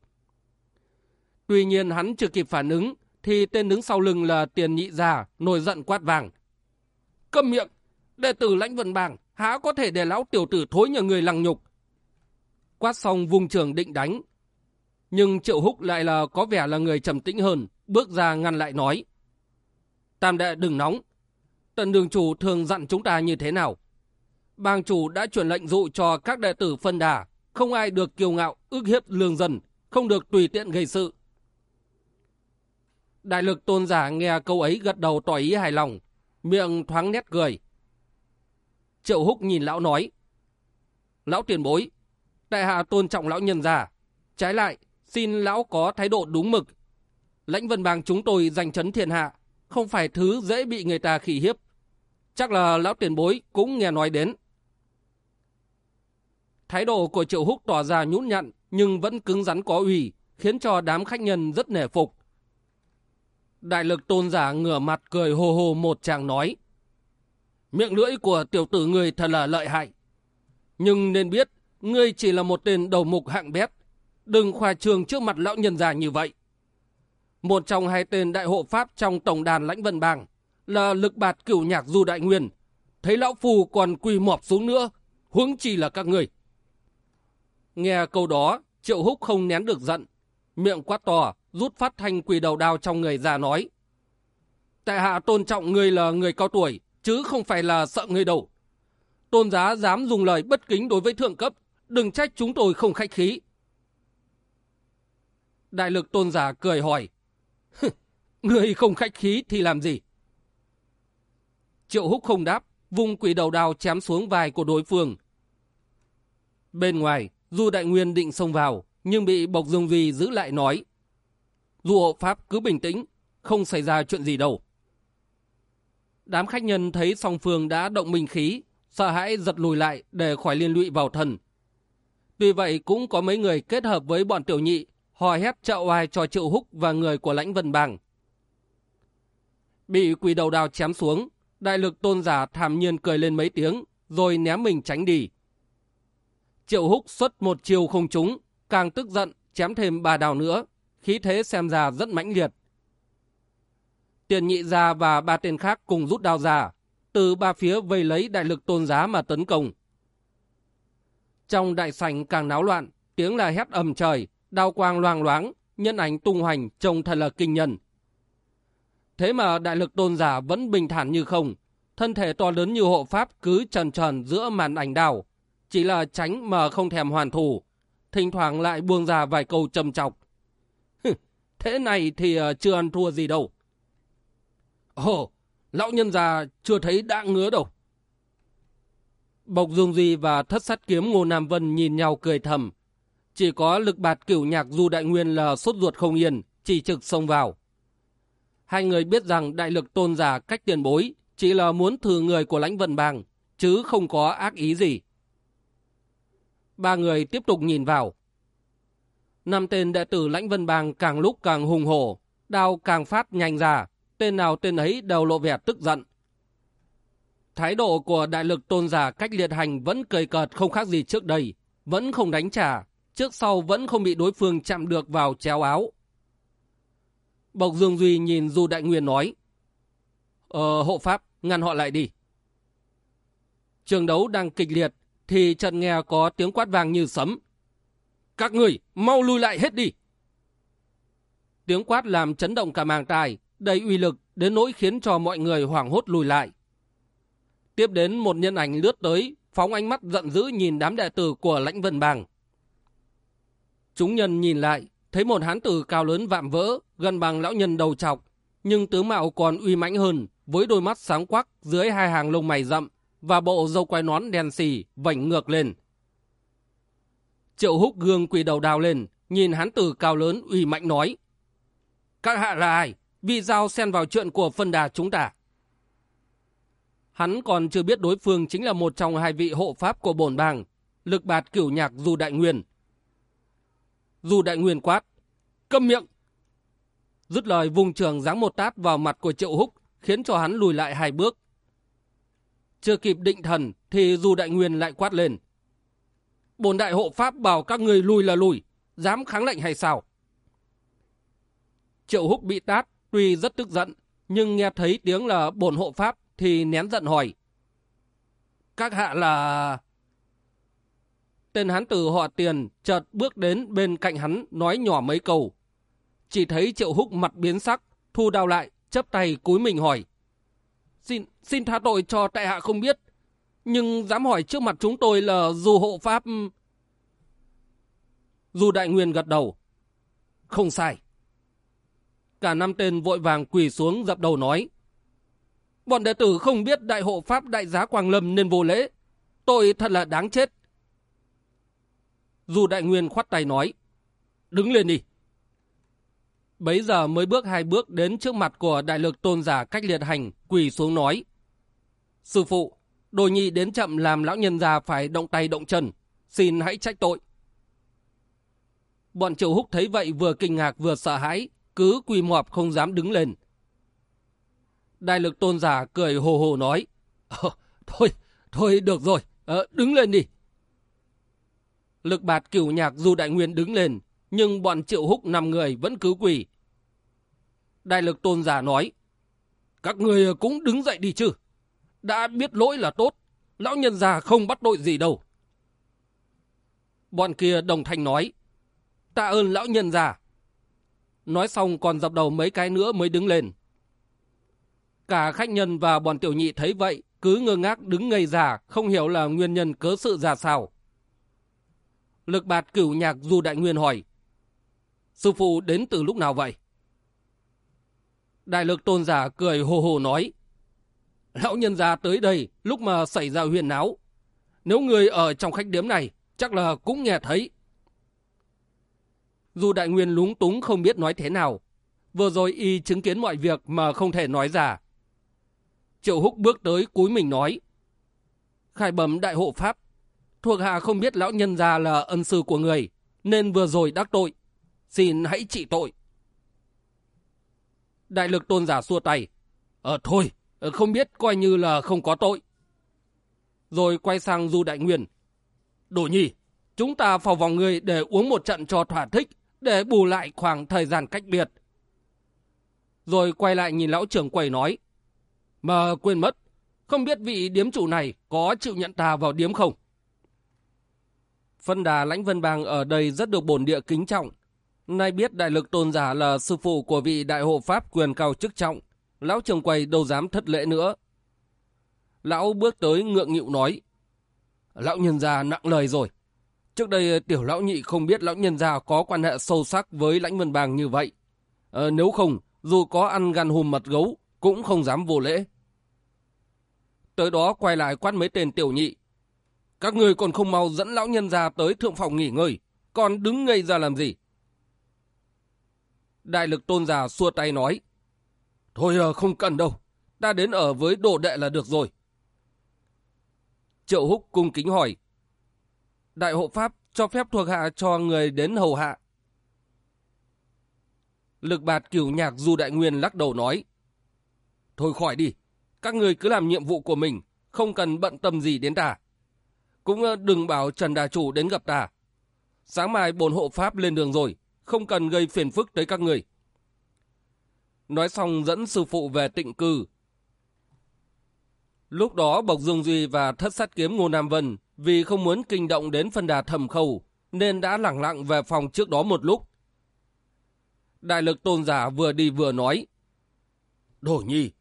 Tuy nhiên hắn chưa kịp phản ứng, thì tên đứng sau lưng là tiền nhị già nổi giận quát vàng. Câm miệng, đệ tử lãnh vận bảng há có thể để lão tiểu tử thối nhờ người lăng nhục. Quát xong vùng trường định đánh. Nhưng Triệu Húc lại là có vẻ là người trầm tĩnh hơn, bước ra ngăn lại nói. Tam đệ đừng nóng. Tần đường chủ thường dặn chúng ta như thế nào? Bang chủ đã truyền lệnh dụ cho các đệ tử phân đà, không ai được kiêu ngạo, ước hiếp lương dân, không được tùy tiện gây sự. Đại lực tôn giả nghe câu ấy gật đầu tỏ ý hài lòng, miệng thoáng nét cười. Triệu Húc nhìn lão nói, Lão tiền bối, đại hạ tôn trọng lão nhân già, trái lại, xin lão có thái độ đúng mực. Lãnh vân bang chúng tôi giành chấn thiên hạ, không phải thứ dễ bị người ta khỉ hiếp. Chắc là lão tiền bối cũng nghe nói đến. Thái độ của Triệu Húc tỏ ra nhũn nhặn nhưng vẫn cứng rắn có ủy, khiến cho đám khách nhân rất nể phục. Đại lực tôn giả ngửa mặt cười hồ hồ một chàng nói. Miệng lưỡi của tiểu tử người thật là lợi hại. Nhưng nên biết, ngươi chỉ là một tên đầu mục hạng bét. Đừng khoa trường trước mặt lão nhân già như vậy một trong hai tên đại hộ pháp trong tổng đàn lãnh vân bang là lực bạt cửu nhạc du đại nguyên. Thấy lão phù còn quỳ mọp xuống nữa, huống chi là các người. Nghe câu đó, triệu húc không nén được giận. Miệng quát to, rút phát thanh quỳ đầu đao trong người ra nói. Tại hạ tôn trọng người là người cao tuổi, chứ không phải là sợ người đầu. Tôn giá dám dùng lời bất kính đối với thượng cấp, đừng trách chúng tôi không khách khí. Đại lực tôn giả cười hỏi. Người không khách khí thì làm gì? Triệu húc không đáp, vung quỷ đầu đao chém xuống vai của đối phương. Bên ngoài, Du Đại Nguyên định xông vào, nhưng bị Bộc Dương Duy giữ lại nói. Dù hộ pháp cứ bình tĩnh, không xảy ra chuyện gì đâu. Đám khách nhân thấy song phương đã động minh khí, sợ hãi giật lùi lại để khỏi liên lụy vào thần. Tuy vậy cũng có mấy người kết hợp với bọn tiểu nhị, hò hét trợ oai cho Triệu Húc và người của lãnh vân bàng. Bị quỳ đầu đào chém xuống, đại lực tôn giả thảm nhiên cười lên mấy tiếng, rồi ném mình tránh đi. Triệu Húc xuất một chiều không trúng, càng tức giận, chém thêm ba đào nữa, khí thế xem ra rất mãnh liệt. Tiền nhị gia và ba tên khác cùng rút đao ra, từ ba phía vây lấy đại lực tôn giá mà tấn công. Trong đại sảnh càng náo loạn, tiếng là hét ầm trời, đao quang loang loáng, nhân ảnh tung hoành trông thật là kinh nhân. Thế mà đại lực tôn giả vẫn bình thản như không, thân thể to lớn như hộ pháp cứ trần trần giữa màn ảnh đào, chỉ là tránh mà không thèm hoàn thủ, thỉnh thoảng lại buông ra vài câu trầm chọc. Thế này thì ờ, chưa ăn thua gì đâu. Ồ, lão nhân già chưa thấy đã ngứa đâu. Bộc Dương Duy và thất sát kiếm Ngô Nam Vân nhìn nhau cười thầm. Chỉ có lực bạt cửu nhạc Du Đại Nguyên là sốt ruột không yên, chỉ trực xông vào. Hai người biết rằng đại lực tôn giả cách tiền bối chỉ là muốn thử người của lãnh vận bang, chứ không có ác ý gì. Ba người tiếp tục nhìn vào. Năm tên đệ tử lãnh vân bang càng lúc càng hùng hổ, đao càng phát nhanh ra, tên nào tên ấy đều lộ vẻ tức giận. Thái độ của đại lực tôn giả cách liệt hành vẫn cười cợt không khác gì trước đây, vẫn không đánh trả, trước sau vẫn không bị đối phương chạm được vào chéo áo. Bộc Dương Duy nhìn Du Đại Nguyên nói, Ờ, hộ pháp, ngăn họ lại đi. Trường đấu đang kịch liệt, thì trận nghe có tiếng quát vàng như sấm. Các người, mau lui lại hết đi! Tiếng quát làm chấn động cả màng tài, đầy uy lực đến nỗi khiến cho mọi người hoảng hốt lùi lại. Tiếp đến một nhân ảnh lướt tới, phóng ánh mắt giận dữ nhìn đám đệ tử của lãnh vân bàng. Chúng nhân nhìn lại, thấy một hán tử cao lớn vạm vỡ, gần bằng lão nhân đầu trọc, nhưng tướng mạo còn uy mãnh hơn, với đôi mắt sáng quắc dưới hai hàng lông mày rậm và bộ dâu quai nón đen xì vảnh ngược lên. Triệu húc gương quỳ đầu đào lên, nhìn hán tử cao lớn uy mạnh nói. Các hạ là ai? Vì sao xen vào chuyện của phân đà chúng ta? Hắn còn chưa biết đối phương chính là một trong hai vị hộ pháp của bổn bang, lực bạt cửu nhạc Du Đại Nguyên. Du Đại Nguyên quát, câm miệng! Dứt lời vùng trường giáng một tát vào mặt của Triệu Húc, khiến cho hắn lùi lại hai bước. Chưa kịp định thần thì Du Đại Nguyên lại quát lên. Bồn đại hộ pháp bảo các người lùi là lùi, dám kháng lệnh hay sao? Triệu Húc bị tát, tuy rất tức giận, nhưng nghe thấy tiếng là bổn hộ pháp thì nén giận hỏi. Các hạ là... Tên hán tử họ tiền chợt bước đến bên cạnh hắn nói nhỏ mấy câu. Chỉ thấy Triệu Húc mặt biến sắc, thu đao lại, chấp tay cúi mình hỏi. Xin, xin tha tội cho tại hạ không biết, nhưng dám hỏi trước mặt chúng tôi là dù hộ pháp... Ừ, dù đại nguyên gật đầu. Không sai. Cả năm tên vội vàng quỳ xuống dập đầu nói. Bọn đệ tử không biết đại hộ pháp đại giá Quang Lâm nên vô lễ. Tôi thật là đáng chết. Dù đại nguyên khoát tay nói. Đứng lên đi. Bấy giờ mới bước hai bước đến trước mặt của đại lực tôn giả cách liệt hành, quỳ xuống nói. Sư phụ, đồ nhi đến chậm làm lão nhân già phải động tay động chân. Xin hãy trách tội. Bọn triệu húc thấy vậy vừa kinh ngạc vừa sợ hãi, cứ quỳ mọp không dám đứng lên. Đại lực tôn giả cười hồ hồ nói. Ờ, thôi, thôi được rồi, ờ, đứng lên đi. Lực bạt cửu nhạc dù đại nguyên đứng lên, nhưng bọn triệu húc năm người vẫn cứ quỳ. Đại lực tôn giả nói. Các người cũng đứng dậy đi chứ. Đã biết lỗi là tốt, lão nhân già không bắt tội gì đâu. Bọn kia đồng thanh nói. Tạ ơn lão nhân già. Nói xong còn dập đầu mấy cái nữa mới đứng lên. Cả khách nhân và bọn tiểu nhị thấy vậy, cứ ngơ ngác đứng ngây già không hiểu là nguyên nhân cớ sự ra sao. Lực bạt cửu nhạc Du Đại Nguyên hỏi, Sư phụ đến từ lúc nào vậy? Đại lực tôn giả cười hồ hồ nói. Lão nhân gia tới đây lúc mà xảy ra huyền náo. Nếu người ở trong khách điếm này, chắc là cũng nghe thấy. Dù đại nguyên lúng túng không biết nói thế nào, vừa rồi y chứng kiến mọi việc mà không thể nói ra. Triệu húc bước tới cúi mình nói. Khai bẩm đại hộ pháp, thuộc hạ không biết lão nhân gia là ân sư của người, nên vừa rồi đắc tội. Xin hãy trị tội. Đại lực tôn giả xua tay. Ờ thôi, Ờ, không biết coi như là không có tội. Rồi quay sang Du Đại Nguyên. Đồ nhi, chúng ta vào vòng người để uống một trận cho thỏa thích, để bù lại khoảng thời gian cách biệt. Rồi quay lại nhìn lão trưởng quầy nói. Mà quên mất, không biết vị điếm chủ này có chịu nhận ta vào điếm không? Phân đà lãnh vân bang ở đây rất được bổn địa kính trọng, Nay biết đại lực tôn giả là sư phụ của vị đại hộ pháp quyền cao chức trọng, lão trường quầy đâu dám thất lễ nữa. Lão bước tới ngượng nghịu nói, lão nhân gia nặng lời rồi. Trước đây ờ, tiểu lão nhị không biết lão nhân gia có quan hệ sâu sắc với lãnh vân bàng như vậy. À, nếu không, dù có ăn gan hùm mật gấu, cũng không dám vô lễ. Tới đó quay lại quát mấy tên tiểu nhị. Các người còn không mau dẫn lão nhân gia tới thượng phòng nghỉ ngơi, còn đứng ngây ra làm gì? Đại lực tôn giả xua tay nói. Thôi ờ, không cần đâu, ta đến ở với đồ đệ là được rồi. Triệu Húc cung kính hỏi. Đại hộ pháp cho phép thuộc hạ cho người đến hầu hạ. Lực bạt cửu nhạc Du Đại Nguyên lắc đầu nói. Thôi khỏi đi, các người cứ làm nhiệm vụ của mình, không cần bận tâm gì đến ta. Cũng ờ, đừng bảo Trần Đà Chủ đến gặp ta. Sáng mai bồn hộ pháp lên đường rồi, không cần gây phiền phức tới các người. Nói xong dẫn sư phụ về tịnh cư. Lúc đó Bộc Dương Duy và thất sát kiếm Ngô Nam Vân vì không muốn kinh động đến phân đà thầm khâu nên đã lặng lặng về phòng trước đó một lúc. Đại lực tôn giả vừa đi vừa nói. Đổ nhi,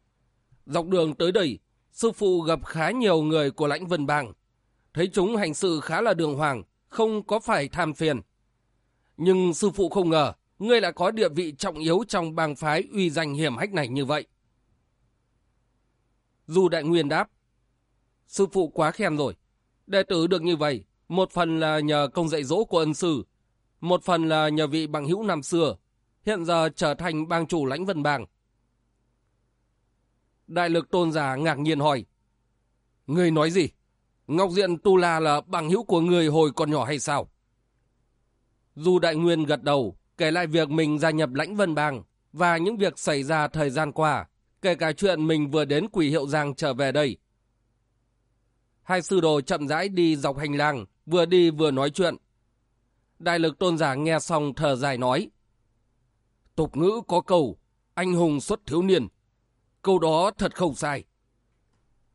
dọc đường tới đây, sư phụ gặp khá nhiều người của lãnh vân bang. Thấy chúng hành sự khá là đường hoàng, không có phải tham phiền. Nhưng sư phụ không ngờ, ngươi lại có địa vị trọng yếu trong bang phái uy danh hiểm hách này như vậy. Dù đại nguyên đáp, sư phụ quá khen rồi. Đệ tử được như vậy, một phần là nhờ công dạy dỗ của ân sư, một phần là nhờ vị bằng hữu năm xưa, hiện giờ trở thành bang chủ lãnh vân bang. Đại lực tôn giả ngạc nhiên hỏi, Ngươi nói gì? Ngọc Diện Tu La là bằng hữu của người hồi còn nhỏ hay sao? Du Đại Nguyên gật đầu, kể lại việc mình gia nhập lãnh vân bang và những việc xảy ra thời gian qua, kể cả chuyện mình vừa đến quỷ hiệu giang trở về đây. Hai sư đồ chậm rãi đi dọc hành lang, vừa đi vừa nói chuyện. Đại lực tôn giả nghe xong thở dài nói. Tục ngữ có câu, anh hùng xuất thiếu niên. Câu đó thật không sai.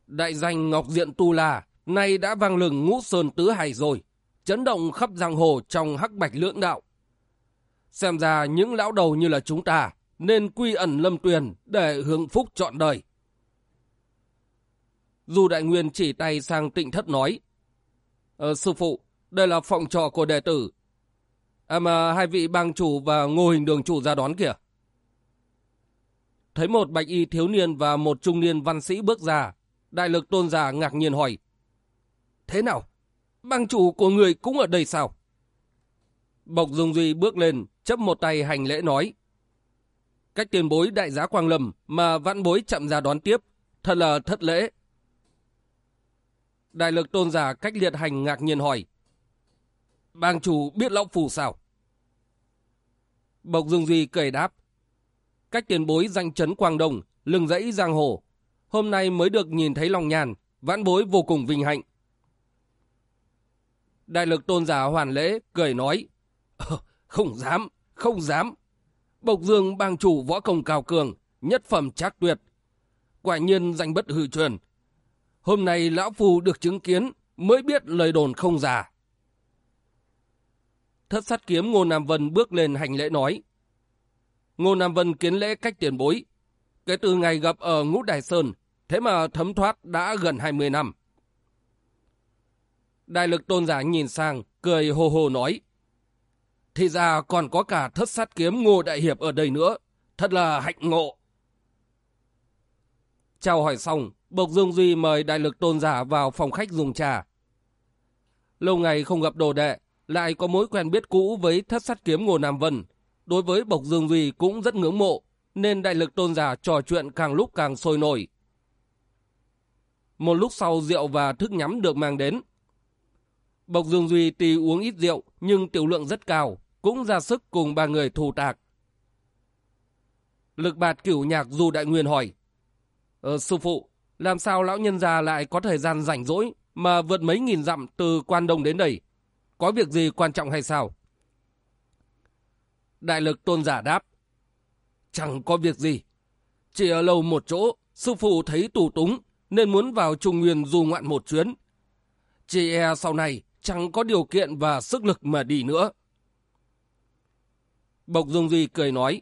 Đại danh Ngọc Diện Tu La, nay đã vang lừng ngũ sơn tứ hải rồi chấn động khắp giang hồ trong hắc bạch lưỡng đạo. Xem ra những lão đầu như là chúng ta nên quy ẩn lâm tuyền để hưởng phúc trọn đời. Dù đại nguyên chỉ tay sang tịnh thất nói, Ờ, sư phụ, đây là phòng trọ của đệ tử. À mà hai vị bang chủ và ngô hình đường chủ ra đón kìa. Thấy một bạch y thiếu niên và một trung niên văn sĩ bước ra, đại lực tôn giả ngạc nhiên hỏi. Thế nào? bang chủ của người cũng ở đây sao? Bộc Dung Duy bước lên, chấp một tay hành lễ nói. Cách tiền bối đại giá Quang Lâm mà vãn bối chậm ra đón tiếp, thật là thất lễ. Đại lực tôn giả cách liệt hành ngạc nhiên hỏi. Bang chủ biết lão phù sao? Bộc Dương Duy cười đáp. Cách tiền bối danh chấn Quang Đông, lưng dãy giang hồ. Hôm nay mới được nhìn thấy lòng nhàn, vãn bối vô cùng vinh hạnh. Đại lực tôn giả hoàn lễ, cười nói. (laughs) Không dám, không dám. Bộc dương bang chủ võ công cao cường, nhất phẩm trác tuyệt. Quả nhiên danh bất hư truyền. Hôm nay lão phù được chứng kiến, mới biết lời đồn không giả. Thất sát kiếm Ngô Nam Vân bước lên hành lễ nói. Ngô Nam Vân kiến lễ cách tiền bối. Kể từ ngày gặp ở Ngũ Đài Sơn, thế mà thấm thoát đã gần 20 năm. Đại lực tôn giả nhìn sang, cười hồ hồ nói. Thì ra còn có cả thất sát kiếm ngô đại hiệp ở đây nữa. Thật là hạnh ngộ. Chào hỏi xong, Bộc Dương Duy mời đại lực tôn giả vào phòng khách dùng trà. Lâu ngày không gặp đồ đệ, lại có mối quen biết cũ với thất sát kiếm Ngô Nam Vân. Đối với Bộc Dương Duy cũng rất ngưỡng mộ, nên đại lực tôn giả trò chuyện càng lúc càng sôi nổi. Một lúc sau rượu và thức nhắm được mang đến. Bộc Dương Duy tuy uống ít rượu nhưng tiểu lượng rất cao, cũng ra sức cùng ba người thù tạc. Lực bạt cửu nhạc Du Đại Nguyên hỏi. Ờ, sư phụ, làm sao lão nhân già lại có thời gian rảnh rỗi mà vượt mấy nghìn dặm từ quan đông đến đây? Có việc gì quan trọng hay sao? Đại lực tôn giả đáp. Chẳng có việc gì. Chỉ ở lâu một chỗ, sư phụ thấy tù túng nên muốn vào Trung Nguyên du ngoạn một chuyến. Chỉ e sau này chẳng có điều kiện và sức lực mà đi nữa. Bộc Dung Duy cười nói.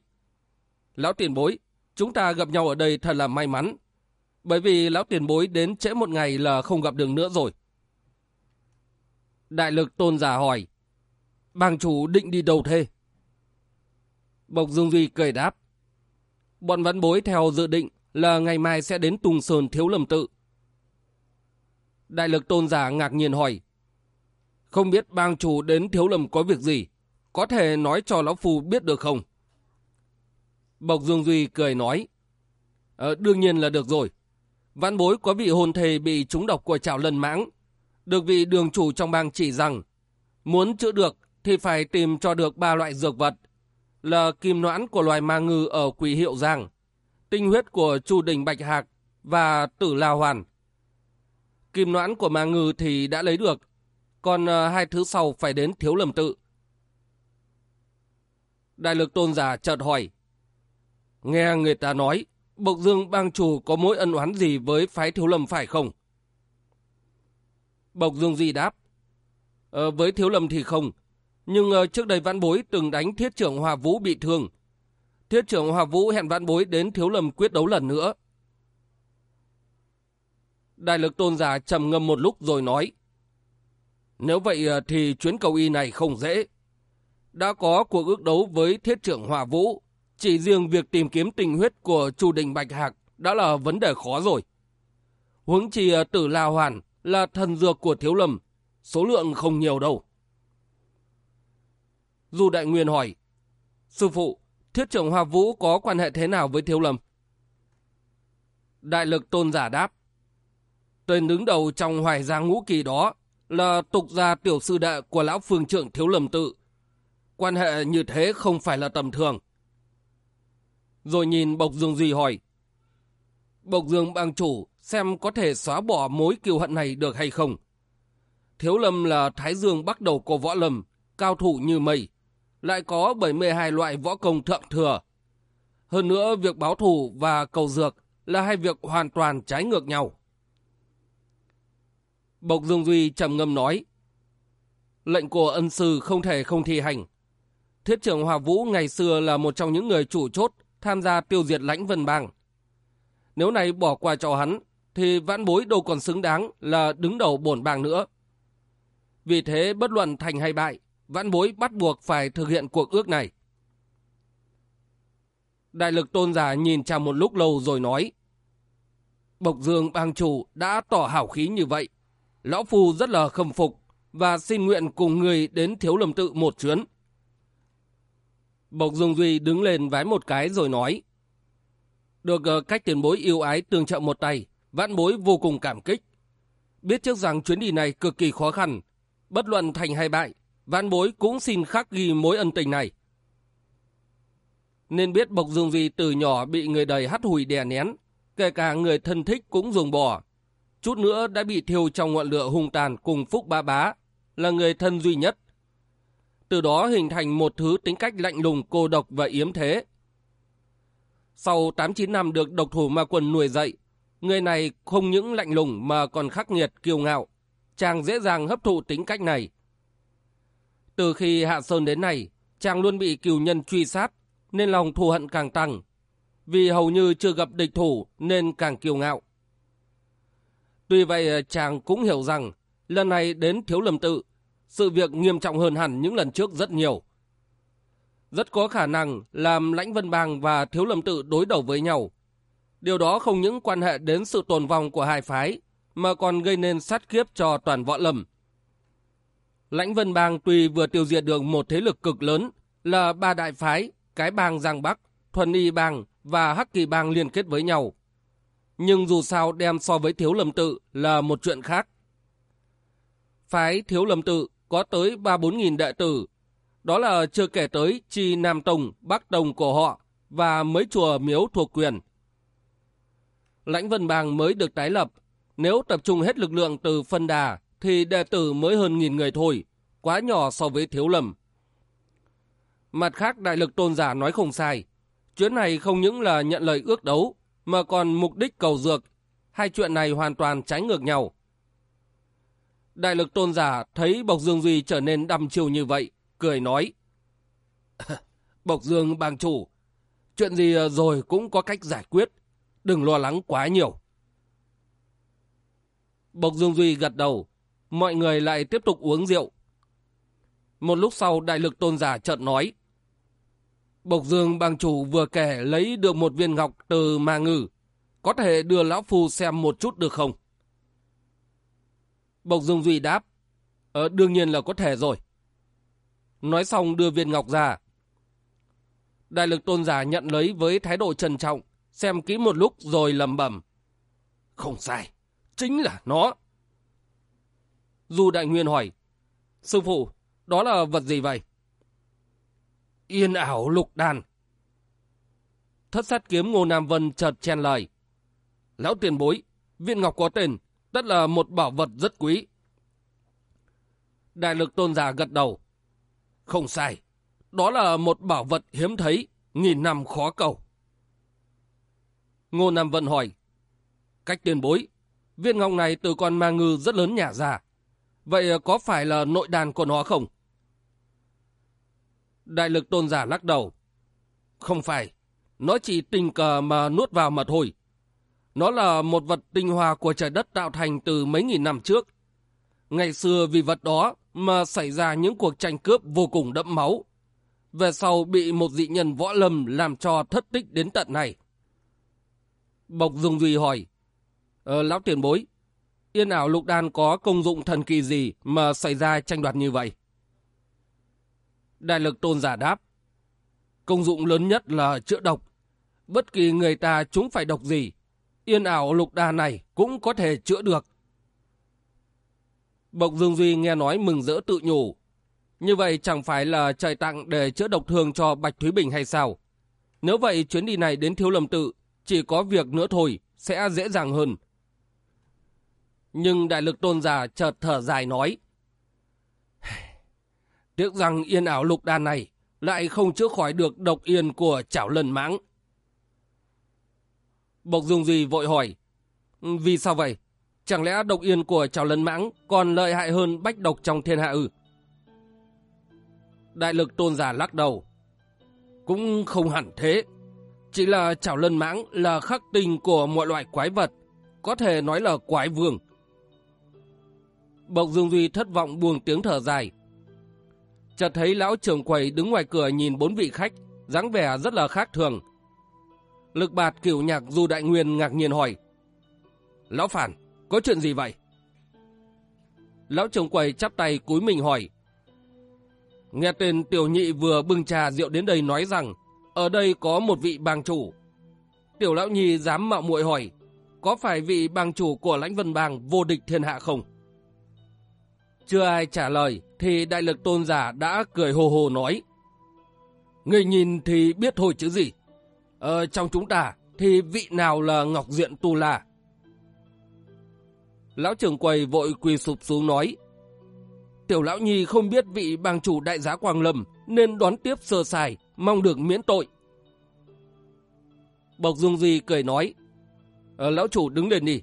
Lão tiền bối, chúng ta gặp nhau ở đây thật là may mắn. Bởi vì lão tiền bối đến trễ một ngày là không gặp được nữa rồi. Đại lực tôn giả hỏi. Bàng chủ định đi đâu thế? Bộc Dương Duy cười đáp. Bọn văn bối theo dự định là ngày mai sẽ đến Tùng Sơn Thiếu Lâm Tự. Đại lực tôn giả ngạc nhiên hỏi. Không biết bang chủ đến Thiếu lầm có việc gì? Có thể nói cho Lão Phu biết được không? Bộc Dương Duy cười nói. Ờ, đương nhiên là được rồi. Văn bối có vị hồn thề bị trúng độc của trào lần mãng. Được vị đường chủ trong bang chỉ rằng, muốn chữa được thì phải tìm cho được ba loại dược vật. Là kim noãn của loài ma ngư ở quỷ hiệu Giang, tinh huyết của chu đình Bạch Hạc và tử La Hoàn. Kim noãn của ma ngư thì đã lấy được, còn uh, hai thứ sau phải đến thiếu lầm tự. Đại lực tôn giả chợt hỏi. Nghe người ta nói, Bộc Dương bang chủ có mối ân oán gì với phái thiếu lầm phải không? Bộc Dương Di đáp. Ờ, với thiếu lầm thì không. Nhưng uh, trước đây vãn bối từng đánh thiết trưởng Hòa Vũ bị thương. Thiết trưởng Hòa Vũ hẹn vãn bối đến thiếu lầm quyết đấu lần nữa. Đại lực tôn giả trầm ngâm một lúc rồi nói. Nếu vậy ờ, thì chuyến cầu y này không dễ. Đã có cuộc ước đấu với thiết trưởng Hòa Vũ chỉ riêng việc tìm kiếm tình huyết của chủ đình Bạch Hạc đã là vấn đề khó rồi. Huống chi ờ, tử La Hoàn là thần dược của Thiếu Lâm, số lượng không nhiều đâu. Du Đại Nguyên hỏi, Sư phụ, thiết trưởng hòa Vũ có quan hệ thế nào với Thiếu Lâm? Đại lực tôn giả đáp, Tên đứng đầu trong hoài gia ngũ kỳ đó là tục gia tiểu sư đệ của lão phương trưởng Thiếu lầm tự. Quan hệ như thế không phải là tầm thường rồi nhìn Bộc Dương Duy hỏi. Bộc Dương bang chủ xem có thể xóa bỏ mối kiêu hận này được hay không? Thiếu Lâm là Thái Dương bắt đầu của võ lâm, cao thủ như mây, lại có 72 loại võ công thượng thừa. Hơn nữa, việc báo thù và cầu dược là hai việc hoàn toàn trái ngược nhau. Bộc Dương Duy trầm ngâm nói, lệnh của ân sư không thể không thi hành. Thiết trưởng Hòa Vũ ngày xưa là một trong những người chủ chốt tham gia tiêu diệt lãnh vân bang. Nếu này bỏ qua cho hắn, thì vãn bối đâu còn xứng đáng là đứng đầu bổn bang nữa. Vì thế bất luận thành hay bại, vãn bối bắt buộc phải thực hiện cuộc ước này. Đại lực tôn giả nhìn chàng một lúc lâu rồi nói, Bộc Dương bang chủ đã tỏ hảo khí như vậy. Lão Phu rất là khâm phục và xin nguyện cùng người đến thiếu lâm tự một chuyến. Bộc Dung Duy đứng lên vái một cái rồi nói. Được ờ, cách tiền bối yêu ái tương trợ một tay, vãn bối vô cùng cảm kích. Biết trước rằng chuyến đi này cực kỳ khó khăn, bất luận thành hay bại, vãn bối cũng xin khắc ghi mối ân tình này. Nên biết Bộc Dung Duy từ nhỏ bị người đời hắt hủi đè nén, kể cả người thân thích cũng dùng bỏ. Chút nữa đã bị thiêu trong ngọn lửa hung tàn cùng Phúc Ba Bá, là người thân duy nhất từ đó hình thành một thứ tính cách lạnh lùng, cô độc và yếm thế. Sau 8-9 năm được độc thủ ma quân nuôi dạy, người này không những lạnh lùng mà còn khắc nghiệt, kiêu ngạo. Chàng dễ dàng hấp thụ tính cách này. Từ khi Hạ Sơn đến nay, chàng luôn bị cừu nhân truy sát, nên lòng thù hận càng tăng. Vì hầu như chưa gặp địch thủ nên càng kiêu ngạo. Tuy vậy ờ, chàng cũng hiểu rằng lần này đến thiếu lầm tự sự việc nghiêm trọng hơn hẳn những lần trước rất nhiều. Rất có khả năng làm lãnh vân bang và thiếu lầm tự đối đầu với nhau. Điều đó không những quan hệ đến sự tồn vong của hai phái, mà còn gây nên sát kiếp cho toàn võ lâm. Lãnh Vân Bang tuy vừa tiêu diệt được một thế lực cực lớn là ba đại phái, cái bang Giang Bắc, Thuần Y Bang và Hắc Kỳ Bang liên kết với nhau. Nhưng dù sao đem so với Thiếu Lâm Tự là một chuyện khác. Phái Thiếu Lâm Tự có tới 3-4 nghìn đệ tử. Đó là chưa kể tới Chi Nam Tông, Bắc Tông của họ và mấy chùa miếu thuộc quyền. Lãnh Vân Bang mới được tái lập. Nếu tập trung hết lực lượng từ phân đà thì đệ tử mới hơn nghìn người thôi, quá nhỏ so với Thiếu Lâm. Mặt khác đại lực tôn giả nói không sai. Chuyến này không những là nhận lời ước đấu, mà còn mục đích cầu dược. Hai chuyện này hoàn toàn trái ngược nhau. Đại lực tôn giả thấy Bộc Dương Duy trở nên đăm chiều như vậy, cười nói. (laughs) Bộc Dương bang chủ, chuyện gì rồi cũng có cách giải quyết, đừng lo lắng quá nhiều. Bộc Dương Duy gật đầu, mọi người lại tiếp tục uống rượu. Một lúc sau đại lực tôn giả chợt nói. Bộc Dương bang chủ vừa kể lấy được một viên ngọc từ ma ngư. Có thể đưa lão phu xem một chút được không? Bộc Dương Duy đáp. Ờ, đương nhiên là có thể rồi. Nói xong đưa viên ngọc ra. Đại lực tôn giả nhận lấy với thái độ trân trọng, xem kỹ một lúc rồi lầm bẩm. Không sai, chính là nó. Du Đại Nguyên hỏi, Sư phụ, đó là vật gì vậy? Yên ảo lục đàn. Thất sát kiếm Ngô Nam Vân chợt chen lời. Lão tiền bối, viên ngọc có tên, tất là một bảo vật rất quý. Đại lực tôn giả gật đầu. Không sai, đó là một bảo vật hiếm thấy, nghìn năm khó cầu. Ngô Nam Vân hỏi, cách tiền bối, viên ngọc này từ con ma ngư rất lớn nhả ra. Vậy có phải là nội đàn của nó không? Đại lực tôn giả lắc đầu. Không phải, nó chỉ tình cờ mà nuốt vào mà thôi. Nó là một vật tinh hoa của trời đất tạo thành từ mấy nghìn năm trước. Ngày xưa vì vật đó mà xảy ra những cuộc tranh cướp vô cùng đẫm máu. Về sau bị một dị nhân võ lâm làm cho thất tích đến tận này. Bộc Dung Duy hỏi, Ờ, lão tiền bối, yên ảo lục đan có công dụng thần kỳ gì mà xảy ra tranh đoạt như vậy? Đại lực tôn giả đáp, công dụng lớn nhất là chữa độc. Bất kỳ người ta chúng phải độc gì, yên ảo lục đà này cũng có thể chữa được. Bộc Dương Duy nghe nói mừng rỡ tự nhủ. Như vậy chẳng phải là trời tặng để chữa độc thương cho Bạch Thúy Bình hay sao? Nếu vậy chuyến đi này đến Thiếu Lâm Tự chỉ có việc nữa thôi sẽ dễ dàng hơn. Nhưng đại lực tôn giả chợt thở dài nói. Tiếc rằng yên ảo lục đan này lại không chữa khỏi được độc yên của chảo lần mãng. Bộc Dung Duy vội hỏi. Vì sao vậy? Chẳng lẽ độc yên của chảo lân mãng còn lợi hại hơn bách độc trong thiên hạ ư? Đại lực tôn giả lắc đầu. Cũng không hẳn thế. Chỉ là chảo lân mãng là khắc tinh của mọi loại quái vật. Có thể nói là quái vương. Bộc Dương Duy thất vọng buông tiếng thở dài. Chợt thấy lão trưởng quầy đứng ngoài cửa nhìn bốn vị khách, dáng vẻ rất là khác thường. Lực bạt cửu nhạc Du Đại Nguyên ngạc nhiên hỏi. Lão Phản, có chuyện gì vậy? Lão trưởng quầy chắp tay cúi mình hỏi. Nghe tên tiểu nhị vừa bưng trà rượu đến đây nói rằng ở đây có một vị bang chủ. Tiểu lão nhi dám mạo muội hỏi có phải vị bang chủ của lãnh vân bang vô địch thiên hạ không? Chưa ai trả lời thì đại lực tôn giả đã cười hồ hồ nói. Người nhìn thì biết thôi chứ gì. Ờ, trong chúng ta thì vị nào là Ngọc Diện Tu La? Lão trưởng quầy vội quỳ sụp xuống nói. Tiểu lão nhi không biết vị bang chủ đại giá Quang Lâm nên đoán tiếp sơ sài, mong được miễn tội. Bộc Dung Di cười nói. Ờ, lão chủ đứng lên đi.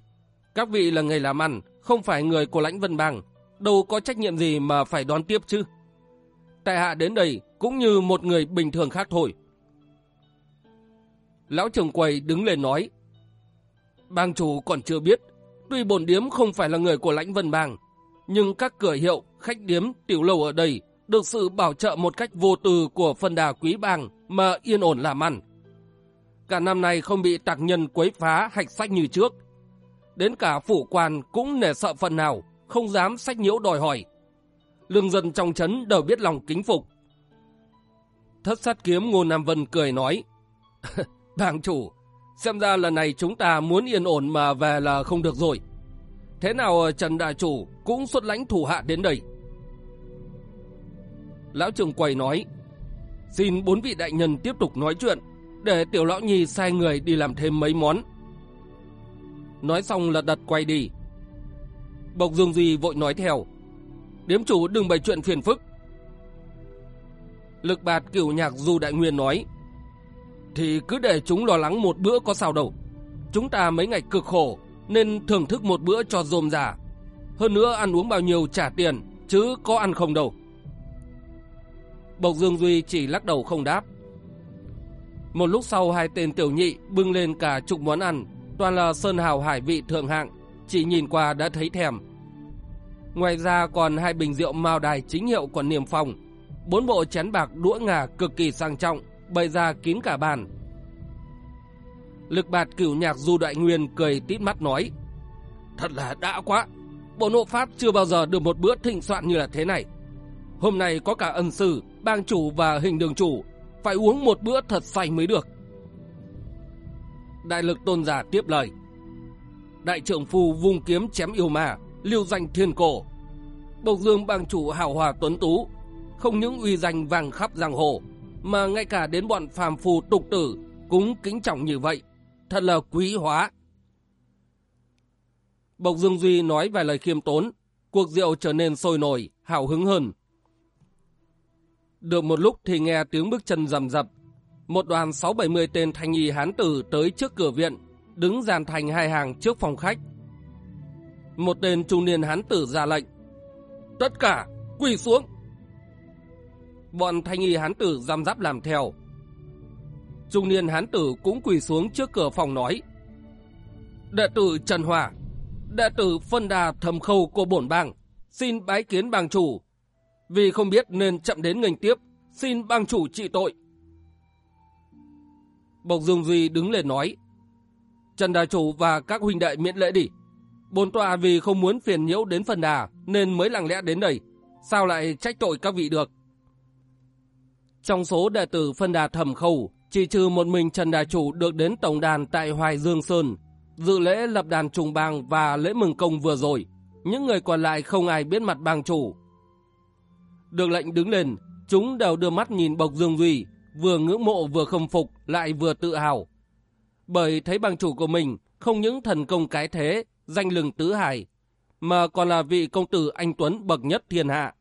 Các vị là người làm ăn, không phải người của lãnh vân bang. Đâu có trách nhiệm gì mà phải đón tiếp chứ. Tại hạ đến đây cũng như một người bình thường khác thôi. Lão trưởng quầy đứng lên nói. Bang chủ còn chưa biết, tuy bồn điếm không phải là người của lãnh vân bang, nhưng các cửa hiệu, khách điếm, tiểu lầu ở đây được sự bảo trợ một cách vô tư của phần đà quý bang mà yên ổn làm ăn. cả năm nay không bị tạc nhân quấy phá hạch sách như trước. Đến cả phủ quan cũng nể sợ phần nào, không dám sách nhiễu đòi hỏi. Lương dân trong chấn đều biết lòng kính phục. Thất sát kiếm Ngô Nam Vân cười nói, (laughs) Bàng chủ, xem ra lần này chúng ta muốn yên ổn mà về là không được rồi. Thế nào ờ, Trần Đại Chủ cũng xuất lãnh thủ hạ đến đây. Lão trường quầy nói, xin bốn vị đại nhân tiếp tục nói chuyện, để tiểu lão nhi sai người đi làm thêm mấy món. Nói xong là đặt quay đi. Bộc Dương Duy vội nói theo, điếm chủ đừng bày chuyện phiền phức. Lực bạt cửu nhạc Du Đại Nguyên nói, thì cứ để chúng lo lắng một bữa có sao đâu. Chúng ta mấy ngày cực khổ, nên thưởng thức một bữa cho dôm giả. Hơn nữa ăn uống bao nhiêu trả tiền, chứ có ăn không đâu. Bộc Dương Duy chỉ lắc đầu không đáp. Một lúc sau hai tên tiểu nhị bưng lên cả chục món ăn, toàn là sơn hào hải vị thượng hạng, chỉ nhìn qua đã thấy thèm. Ngoài ra còn hai bình rượu mao đài chính hiệu của Niềm Phong, bốn bộ chén bạc đũa ngà cực kỳ sang trọng, bày ra kín cả bàn. Lực bạt cửu nhạc Du Đại Nguyên cười tít mắt nói, Thật là đã quá, bộ nộ pháp chưa bao giờ được một bữa thịnh soạn như là thế này. Hôm nay có cả ân sư, bang chủ và hình đường chủ, phải uống một bữa thật say mới được. Đại lực tôn giả tiếp lời. Đại trưởng phu vung kiếm chém yêu ma, lưu danh thiên cổ. Bộc dương bang chủ hào hòa tuấn tú, không những uy danh vàng khắp giang hồ, mà ngay cả đến bọn phàm phù tục tử cũng kính trọng như vậy. Thật là quý hóa. Bộc Dương Duy nói vài lời khiêm tốn, cuộc rượu trở nên sôi nổi, hào hứng hơn. Được một lúc thì nghe tiếng bước chân rầm rập. Một đoàn 6-70 tên thanh y hán tử tới trước cửa viện, đứng dàn thành hai hàng trước phòng khách. Một tên trung niên hán tử ra lệnh. Tất cả, quỳ xuống! Bọn thanh y hán tử giam giáp làm theo. Trung niên hán tử cũng quỳ xuống trước cửa phòng nói. Đệ tử Trần Hòa, đệ tử phân đà thầm khâu của bổn bang, xin bái kiến bang chủ vì không biết nên chậm đến ngành tiếp, xin bang chủ trị tội. Bộc Dương Duy đứng lên nói, Trần Đà Chủ và các huynh đệ miễn lễ đi. Bồn tọa vì không muốn phiền nhiễu đến phần đà nên mới lặng lẽ đến đây. Sao lại trách tội các vị được? Trong số đệ tử phân đà thẩm khâu, chỉ trừ một mình Trần Đà Chủ được đến tổng đàn tại Hoài Dương Sơn, dự lễ lập đàn trùng bang và lễ mừng công vừa rồi. Những người còn lại không ai biết mặt bang chủ, được lệnh đứng lên, chúng đều đưa mắt nhìn Bộc Dương Duy, vừa ngưỡng mộ vừa khâm phục, lại vừa tự hào. Bởi thấy bằng chủ của mình không những thần công cái thế, danh lừng tứ hải, mà còn là vị công tử anh Tuấn bậc nhất thiên hạ.